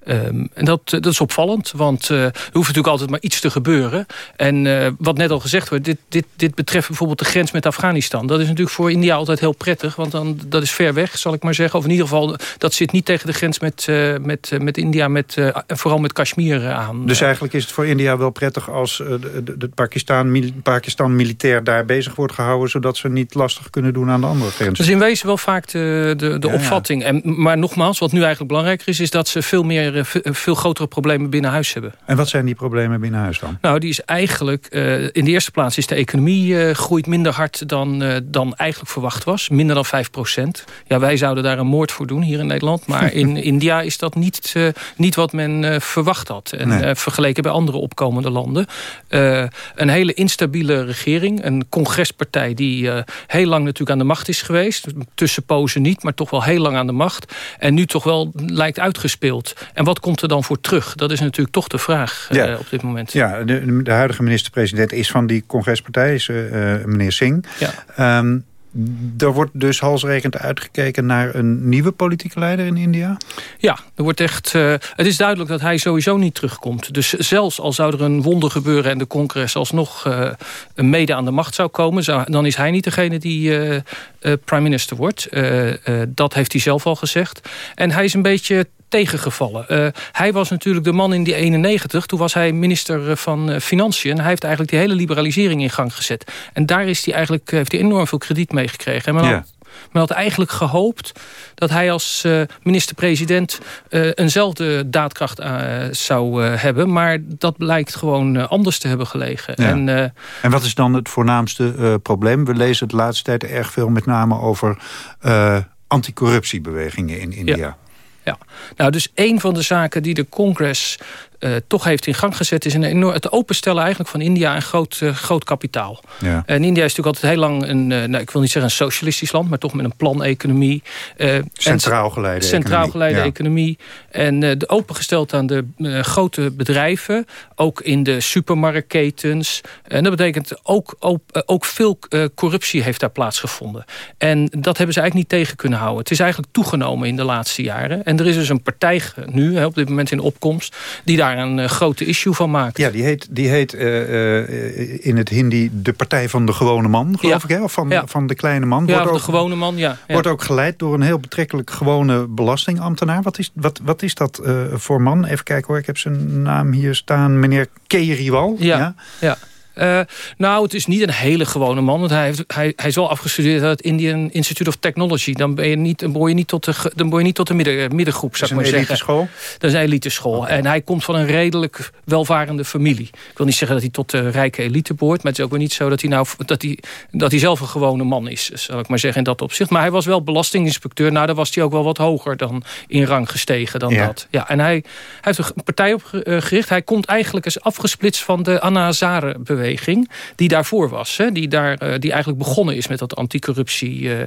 Ehm, en dat, dat is opvallend, want er hoeft natuurlijk altijd maar iets te gebeuren. En wat net al gezegd wordt, dit, dit, dit betreft bijvoorbeeld de grens met Afghanistan. Dat is natuurlijk voor India altijd heel prettig, want dan, dat is ver weg, zal ik maar zeggen. Of in ieder geval, dat zit niet tegen de grens met, met, met India, met, vooral met Kashmir aan. Dus eigenlijk is het voor India wel prettig als de, de Pakistan, Pakistan militair daar bezig wordt gehouden... zodat ze niet lastig kunnen doen aan de andere grens. Dus in wezen wel vaak de, de, de opvatting. En, maar nogmaals, wat nu eigenlijk belangrijker is... is dat ze veel, meer, veel grotere problemen binnen huis hebben. En wat zijn die problemen binnen huis dan? Nou, die is eigenlijk... Uh, in de eerste plaats is de economie uh, groeit minder hard dan, uh, dan eigenlijk verwacht was. Minder dan 5 procent. Ja, wij zouden daar een moord voor doen hier in Nederland. Maar in India is dat niet, niet wat men verwacht had. En nee. vergeleken bij andere opkomende landen. een hele instabiele regering. Een congrespartij die heel lang natuurlijk aan de macht is geweest. Tussenpozen niet, maar toch wel heel lang aan de macht. En nu toch wel lijkt uitgespeeld. En wat komt er dan voor terug? Dat is natuurlijk toch de vraag ja. uh, op dit moment. Ja, de, de huidige minister-president is van die congrespartij, is, uh, meneer Singh. Ja. Um, er wordt dus halsrekend uitgekeken naar een nieuwe politieke leider in India? Ja, er wordt echt, uh, het is duidelijk dat hij sowieso niet terugkomt. Dus zelfs al zou er een wonder gebeuren en de congres alsnog uh, mede aan de macht zou komen... Zou, dan is hij niet degene die uh, prime minister wordt. dat heeft hij zelf al gezegd. En hij is een beetje tegengevallen. Uh, hij was natuurlijk de man in die 91. Toen was hij minister van uh, Financiën. En hij heeft eigenlijk die hele liberalisering in gang gezet. En daar is hij eigenlijk, heeft hij enorm veel krediet mee gekregen. En men, ja. had, men had eigenlijk gehoopt dat hij als uh, minister-president eenzelfde daadkracht zou hebben. Maar dat blijkt gewoon anders te hebben gelegen. Ja. En, en wat is dan het voornaamste probleem? We lezen de laatste tijd erg veel met name over anticorruptiebewegingen in India. Ja. Ja, nou dus een van de zaken die de congres uh, toch heeft in gang gezet... is een enorm, het openstellen eigenlijk van India een groot, uh, groot kapitaal. Ja. En India is natuurlijk altijd heel lang een, uh, nou, ik wil niet zeggen een socialistisch land... maar toch met een planeconomie. centraal geleide Centraal geleide economie. En de opengesteld aan de grote bedrijven. Ook in de supermarktketens. En dat betekent ook, ook, ook veel corruptie heeft daar plaatsgevonden. En dat hebben ze eigenlijk niet tegen kunnen houden. Het is eigenlijk toegenomen in de laatste jaren. En er is dus een partij nu, op dit moment in opkomst... die daar daar een uh, grote issue van maakt. Ja, die heet, die heet uh, uh, in het Hindi de Partij van de Gewone Man, geloof ja. ik. Hè? Of van, ja. van de kleine man. Ja, wordt de ook, gewone man, ja. ja. Wordt ook geleid door een heel betrekkelijk gewone belastingambtenaar. Wat is, wat, wat is dat voor man? Even kijken hoor, ik heb zijn naam hier staan. Meneer Kejriwal. ja. ja. Uh, nou, het is niet een hele gewone man. Want hij, heeft, hij, hij is wel afgestudeerd aan het Indian Institute of Technology. Dan, ben je niet, dan behoor je niet tot de, dan behoor je niet tot de midden, middengroep, zou ik maar zeggen. School? Dat is een elite school. Okay. En hij komt van een redelijk welvarende familie. Ik wil niet zeggen dat hij tot de rijke elite behoort. Maar het is ook weer niet zo dat hij, nou, dat hij, dat hij zelf een gewone man is. Zal ik maar zeggen in dat opzicht. Maar hij was wel belastinginspecteur. Nou, daar was hij ook wel wat hoger dan in rang gestegen dan ja. dat. Ja, en hij, hij heeft een partij opgericht. Hij komt eigenlijk eens afgesplitst van de Anna Hazare beweging die daarvoor was. Hè, die, daar, uh, die eigenlijk begonnen is met dat anticorruptie uh, uh,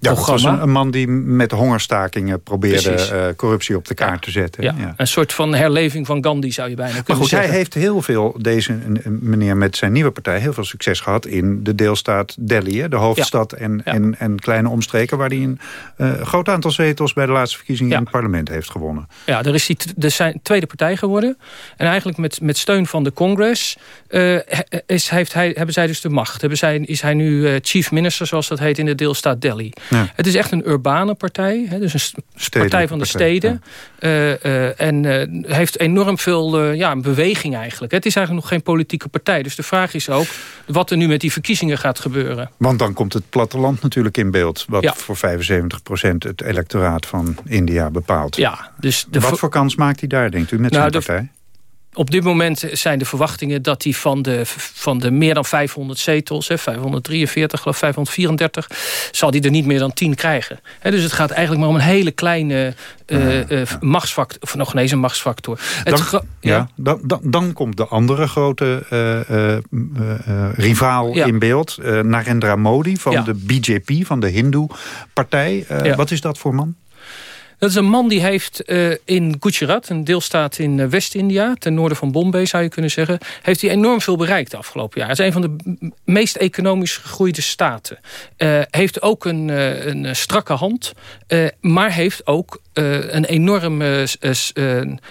ja. Het was een, een, man die met hongerstakingen probeerde corruptie op de kaart ja. te zetten. Ja. ja. Een soort van herleving van Gandhi zou je bijna kunnen maar goed, zeggen. hij heeft heel veel, deze meneer met zijn nieuwe partij... heel veel succes gehad in de deelstaat Delhi. Hè, de hoofdstad en, en, en kleine omstreken... waar hij een groot aantal zetels bij de laatste verkiezingen in het parlement heeft gewonnen. Ja, er is die de zijn tweede partij geworden. En eigenlijk met, met steun van de Congress is, heeft hij, hebben zij dus de macht. Hebben zij, is hij nu uh, chief minister, zoals dat heet, in de deelstaat Delhi. Ja. Het is echt een urbane partij. Hè, dus een partij van de partij, steden. Ja. Uh, en heeft enorm veel ja, een beweging eigenlijk. Het is eigenlijk nog geen politieke partij. Dus de vraag is ook wat er nu met die verkiezingen gaat gebeuren. Want dan komt het platteland natuurlijk in beeld. Wat ja. voor 75% het electoraat van India bepaalt. Ja, dus de wat voor kans maakt hij daar, denkt u, met nou, zijn partij? Op dit moment zijn de verwachtingen dat hij van de, van de meer dan 500 zetels... Hè, 543, geloof 534, zal hij er niet meer dan 10 krijgen. Dus het gaat eigenlijk maar om een hele kleine uh, uh, machtsfactor. Of nog ineens een machtsfactor. Dan, ja. ja dan, dan, dan, komt de andere grote uh, rivaal ja. in beeld. Narendra Modi van ja. de BJP, van de Hindoe-partij. Wat is dat voor man? Dat is een man die heeft uh, in Gujarat, een deelstaat in uh, West-India... ten noorden van Bombay zou je kunnen zeggen... heeft hij enorm veel bereikt de afgelopen jaar. Het is een van de meest economisch gegroeide staten. Uh, heeft ook een, een strakke hand, maar heeft ook een enorm...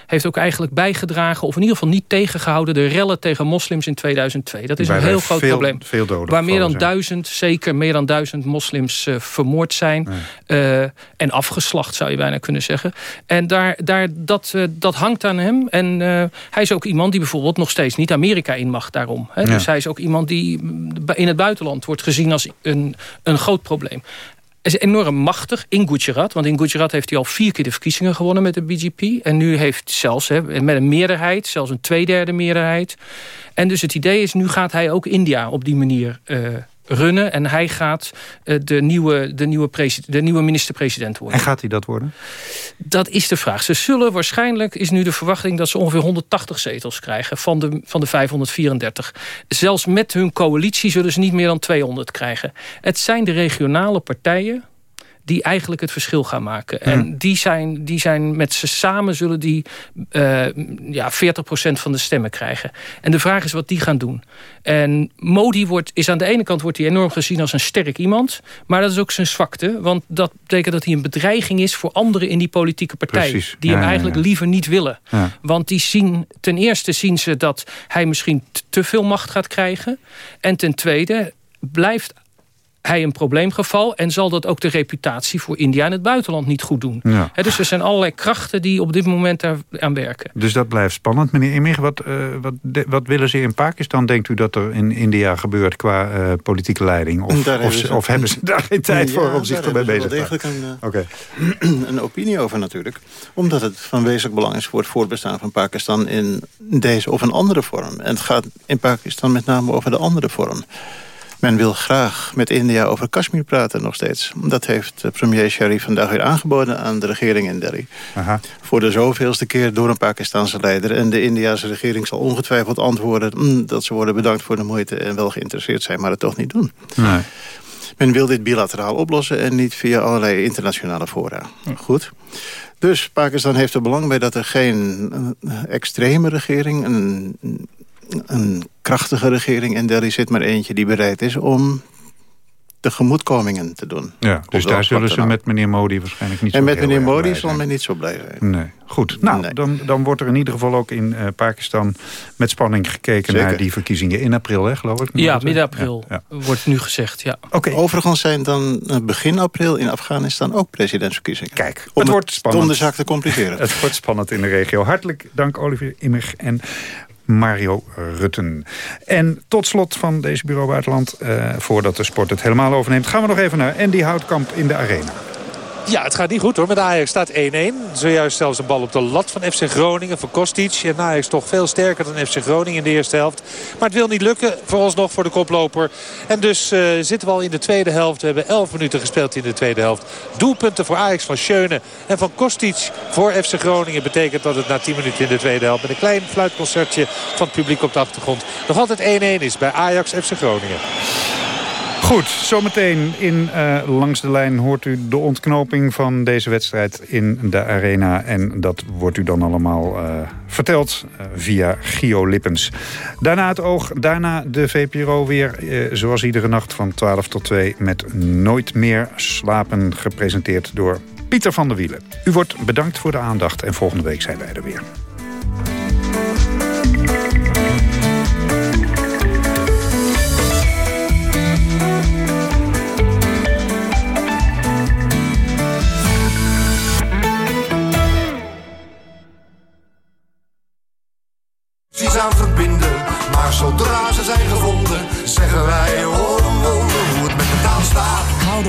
heeft ook eigenlijk bijgedragen... of in ieder geval niet tegengehouden... de rellen tegen moslims in 2002. Dat is een heel groot probleem. Veel doden waar meer dan duizend, zeker meer dan duizend moslims vermoord zijn. en afgeslacht, zou je bijna kunnen zeggen. En daar, daar, dat, dat hangt aan hem. En hij is ook iemand die bijvoorbeeld nog steeds niet Amerika in mag daarom. Hè? Dus hij is ook iemand die in het buitenland wordt gezien als een, een groot probleem. Is enorm machtig in Gujarat. Want in Gujarat heeft hij al vier keer de verkiezingen gewonnen met de BGP. En nu heeft zelfs met een meerderheid, zelfs een tweederde meerderheid. En dus het idee is, nu gaat hij ook India op die manier uh, runnen. En hij gaat uh, de nieuwe, de nieuwe, de nieuwe minister-president worden. En gaat hij dat worden? Dat is de vraag. Ze zullen waarschijnlijk, is nu de verwachting... dat ze ongeveer 180 zetels krijgen van de, van de 534. Zelfs met hun coalitie zullen ze niet meer dan 200 krijgen. Het zijn de regionale partijen die eigenlijk het verschil gaan maken. En die zijn, die zijn met ze samen zullen die uh, ja, 40% van de stemmen krijgen. En de vraag is wat die gaan doen. En Modi wordt, is aan de ene kant wordt hij enorm gezien als een sterk iemand. Maar dat is ook zijn zwakte. Want dat betekent dat hij een bedreiging is voor anderen in die politieke partij. Precies. Die hem eigenlijk liever niet willen. Want die zien, ten eerste zien ze dat hij misschien te veel macht gaat krijgen. En ten tweede blijft hij een probleemgeval en zal dat ook de reputatie voor India in het buitenland niet goed doen. Ja. dus er zijn allerlei krachten die op dit moment daar aan werken. Dus dat blijft spannend. Meneer Imig, wat, uh, wat, wat, willen ze in Pakistan? Denkt u dat er in India gebeurt qua uh, politieke leiding? Of, of, of, hebben ze daar geen tijd voor om zich ermee bezig te degelijk een, uh, okay. een opinie over natuurlijk. Omdat het van wezenlijk belang is voor het voortbestaan van Pakistan in deze of een andere vorm. En het gaat in Pakistan met name over de andere vorm. Men wil graag met India over Kashmir praten nog steeds. Dat heeft premier Sharif vandaag weer aangeboden aan de regering in Delhi. Aha. Voor de zoveelste keer door een Pakistanse leider. En de Indiase regering zal ongetwijfeld antwoorden... Mm, dat ze worden bedankt voor de moeite en wel geïnteresseerd zijn... maar het toch niet doen. Nee. Men wil dit bilateraal oplossen en niet via allerlei internationale fora. Goed. Dus Pakistan heeft er belang bij dat er geen extreme regering... een een krachtige regering en er zit maar eentje die bereid is om tegemoetkomingen te doen. Ja, dus daar zullen ze met meneer Modi waarschijnlijk niet en zo En met meneer Modi zal men niet zo blij zijn. Nee. Goed, nou, Dan, dan wordt er in ieder geval ook in uh, Pakistan met spanning gekeken naar die verkiezingen in april, hè, geloof ik? Ja, midden april wordt nu gezegd, ja. Oké. Overigens zijn dan eh, begin april in Afghanistan ook presidentsverkiezingen. Kijk, om het, wordt spannend. Om de zaak te compliceren. het wordt spannend in de regio. Hartelijk dank Olivier Immig en Mario Rutten. En tot slot van deze Bureau Buitenland, uh, voordat de sport het helemaal overneemt... gaan we nog even naar Andy Houtkamp in de arena. Ja, het gaat niet goed hoor. Met Ajax staat 1-1. Zojuist zelfs een bal op de lat van FC Groningen, van Kostic. En Ajax toch veel sterker dan FC Groningen in de eerste helft. Maar het wil niet lukken voor ons nog voor de koploper. En dus uh, zitten we al in de tweede helft. We hebben 11 minuten gespeeld in de tweede helft. Doelpunten voor Ajax van Schöne en van Kostic voor FC Groningen. Betekent dat het na 10 minuten in de tweede helft... met een klein fluitconcertje van het publiek op de achtergrond... nog altijd 1-1 is bij Ajax FC Groningen. Goed, zometeen in uh, Langs de Lijn hoort u de ontknoping van deze wedstrijd in de arena. En dat wordt u dan allemaal uh, verteld uh, via Gio Lippens. Daarna het oog, daarna de VPRO weer zoals iedere nacht van 12 tot 2... met Nooit meer slapen gepresenteerd door Pieter van der Wielen. U wordt bedankt voor de aandacht en volgende week zijn wij er weer. Zeggen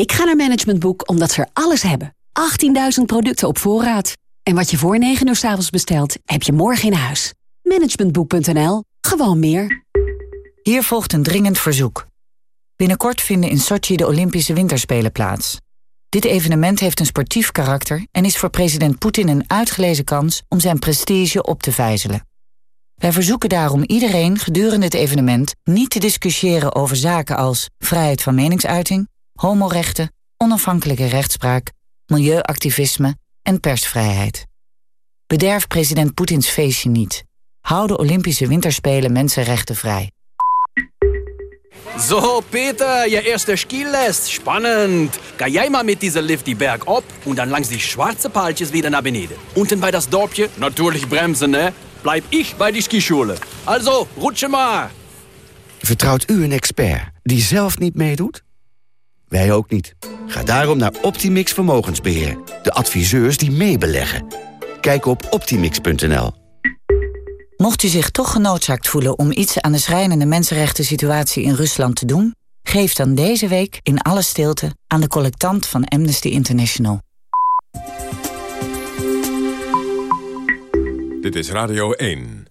Ik ga naar Management Boek omdat ze er alles hebben. 18.000 producten op voorraad. En wat je voor 9 uur s avonds bestelt, heb je morgen in huis. Managementboek.nl. Gewoon meer. Hier volgt een dringend verzoek. Binnenkort vinden in Sochi de Olympische Winterspelen plaats. Dit evenement heeft een sportief karakter en is voor president Poetin een uitgelezen kans om zijn prestige op te vijzelen. Wij verzoeken daarom iedereen gedurende het evenement niet te discussiëren over zaken als vrijheid van meningsuiting, homorechten, onafhankelijke rechtspraak, milieuactivisme en persvrijheid. Bederf president Poetins feestje niet. Hou de Olympische Winterspelen mensenrechten vrij. So, Peter, je eerste Skilest. Spannend. Ga jij maar mit dieser Lift die Berg op und dann langs die schwarze Paltjes wieder nach beneden. Unten bei das Dorpje, natürlich bremsen, ne? Bleib ich bei die Skischule. Also, rutsche maar. Vertrouwt u een expert die zelf niet meedoet? Wij ook niet. Ga daarom naar Optimix Vermogensbeheer. De adviseurs die meebeleggen. Kijk op optimix.nl. Mocht u zich toch genoodzaakt voelen om iets aan de schrijnende mensenrechten situatie in Rusland te doen, geef dan deze week in alle stilte aan de collectant van Amnesty International. Dit is Radio 1.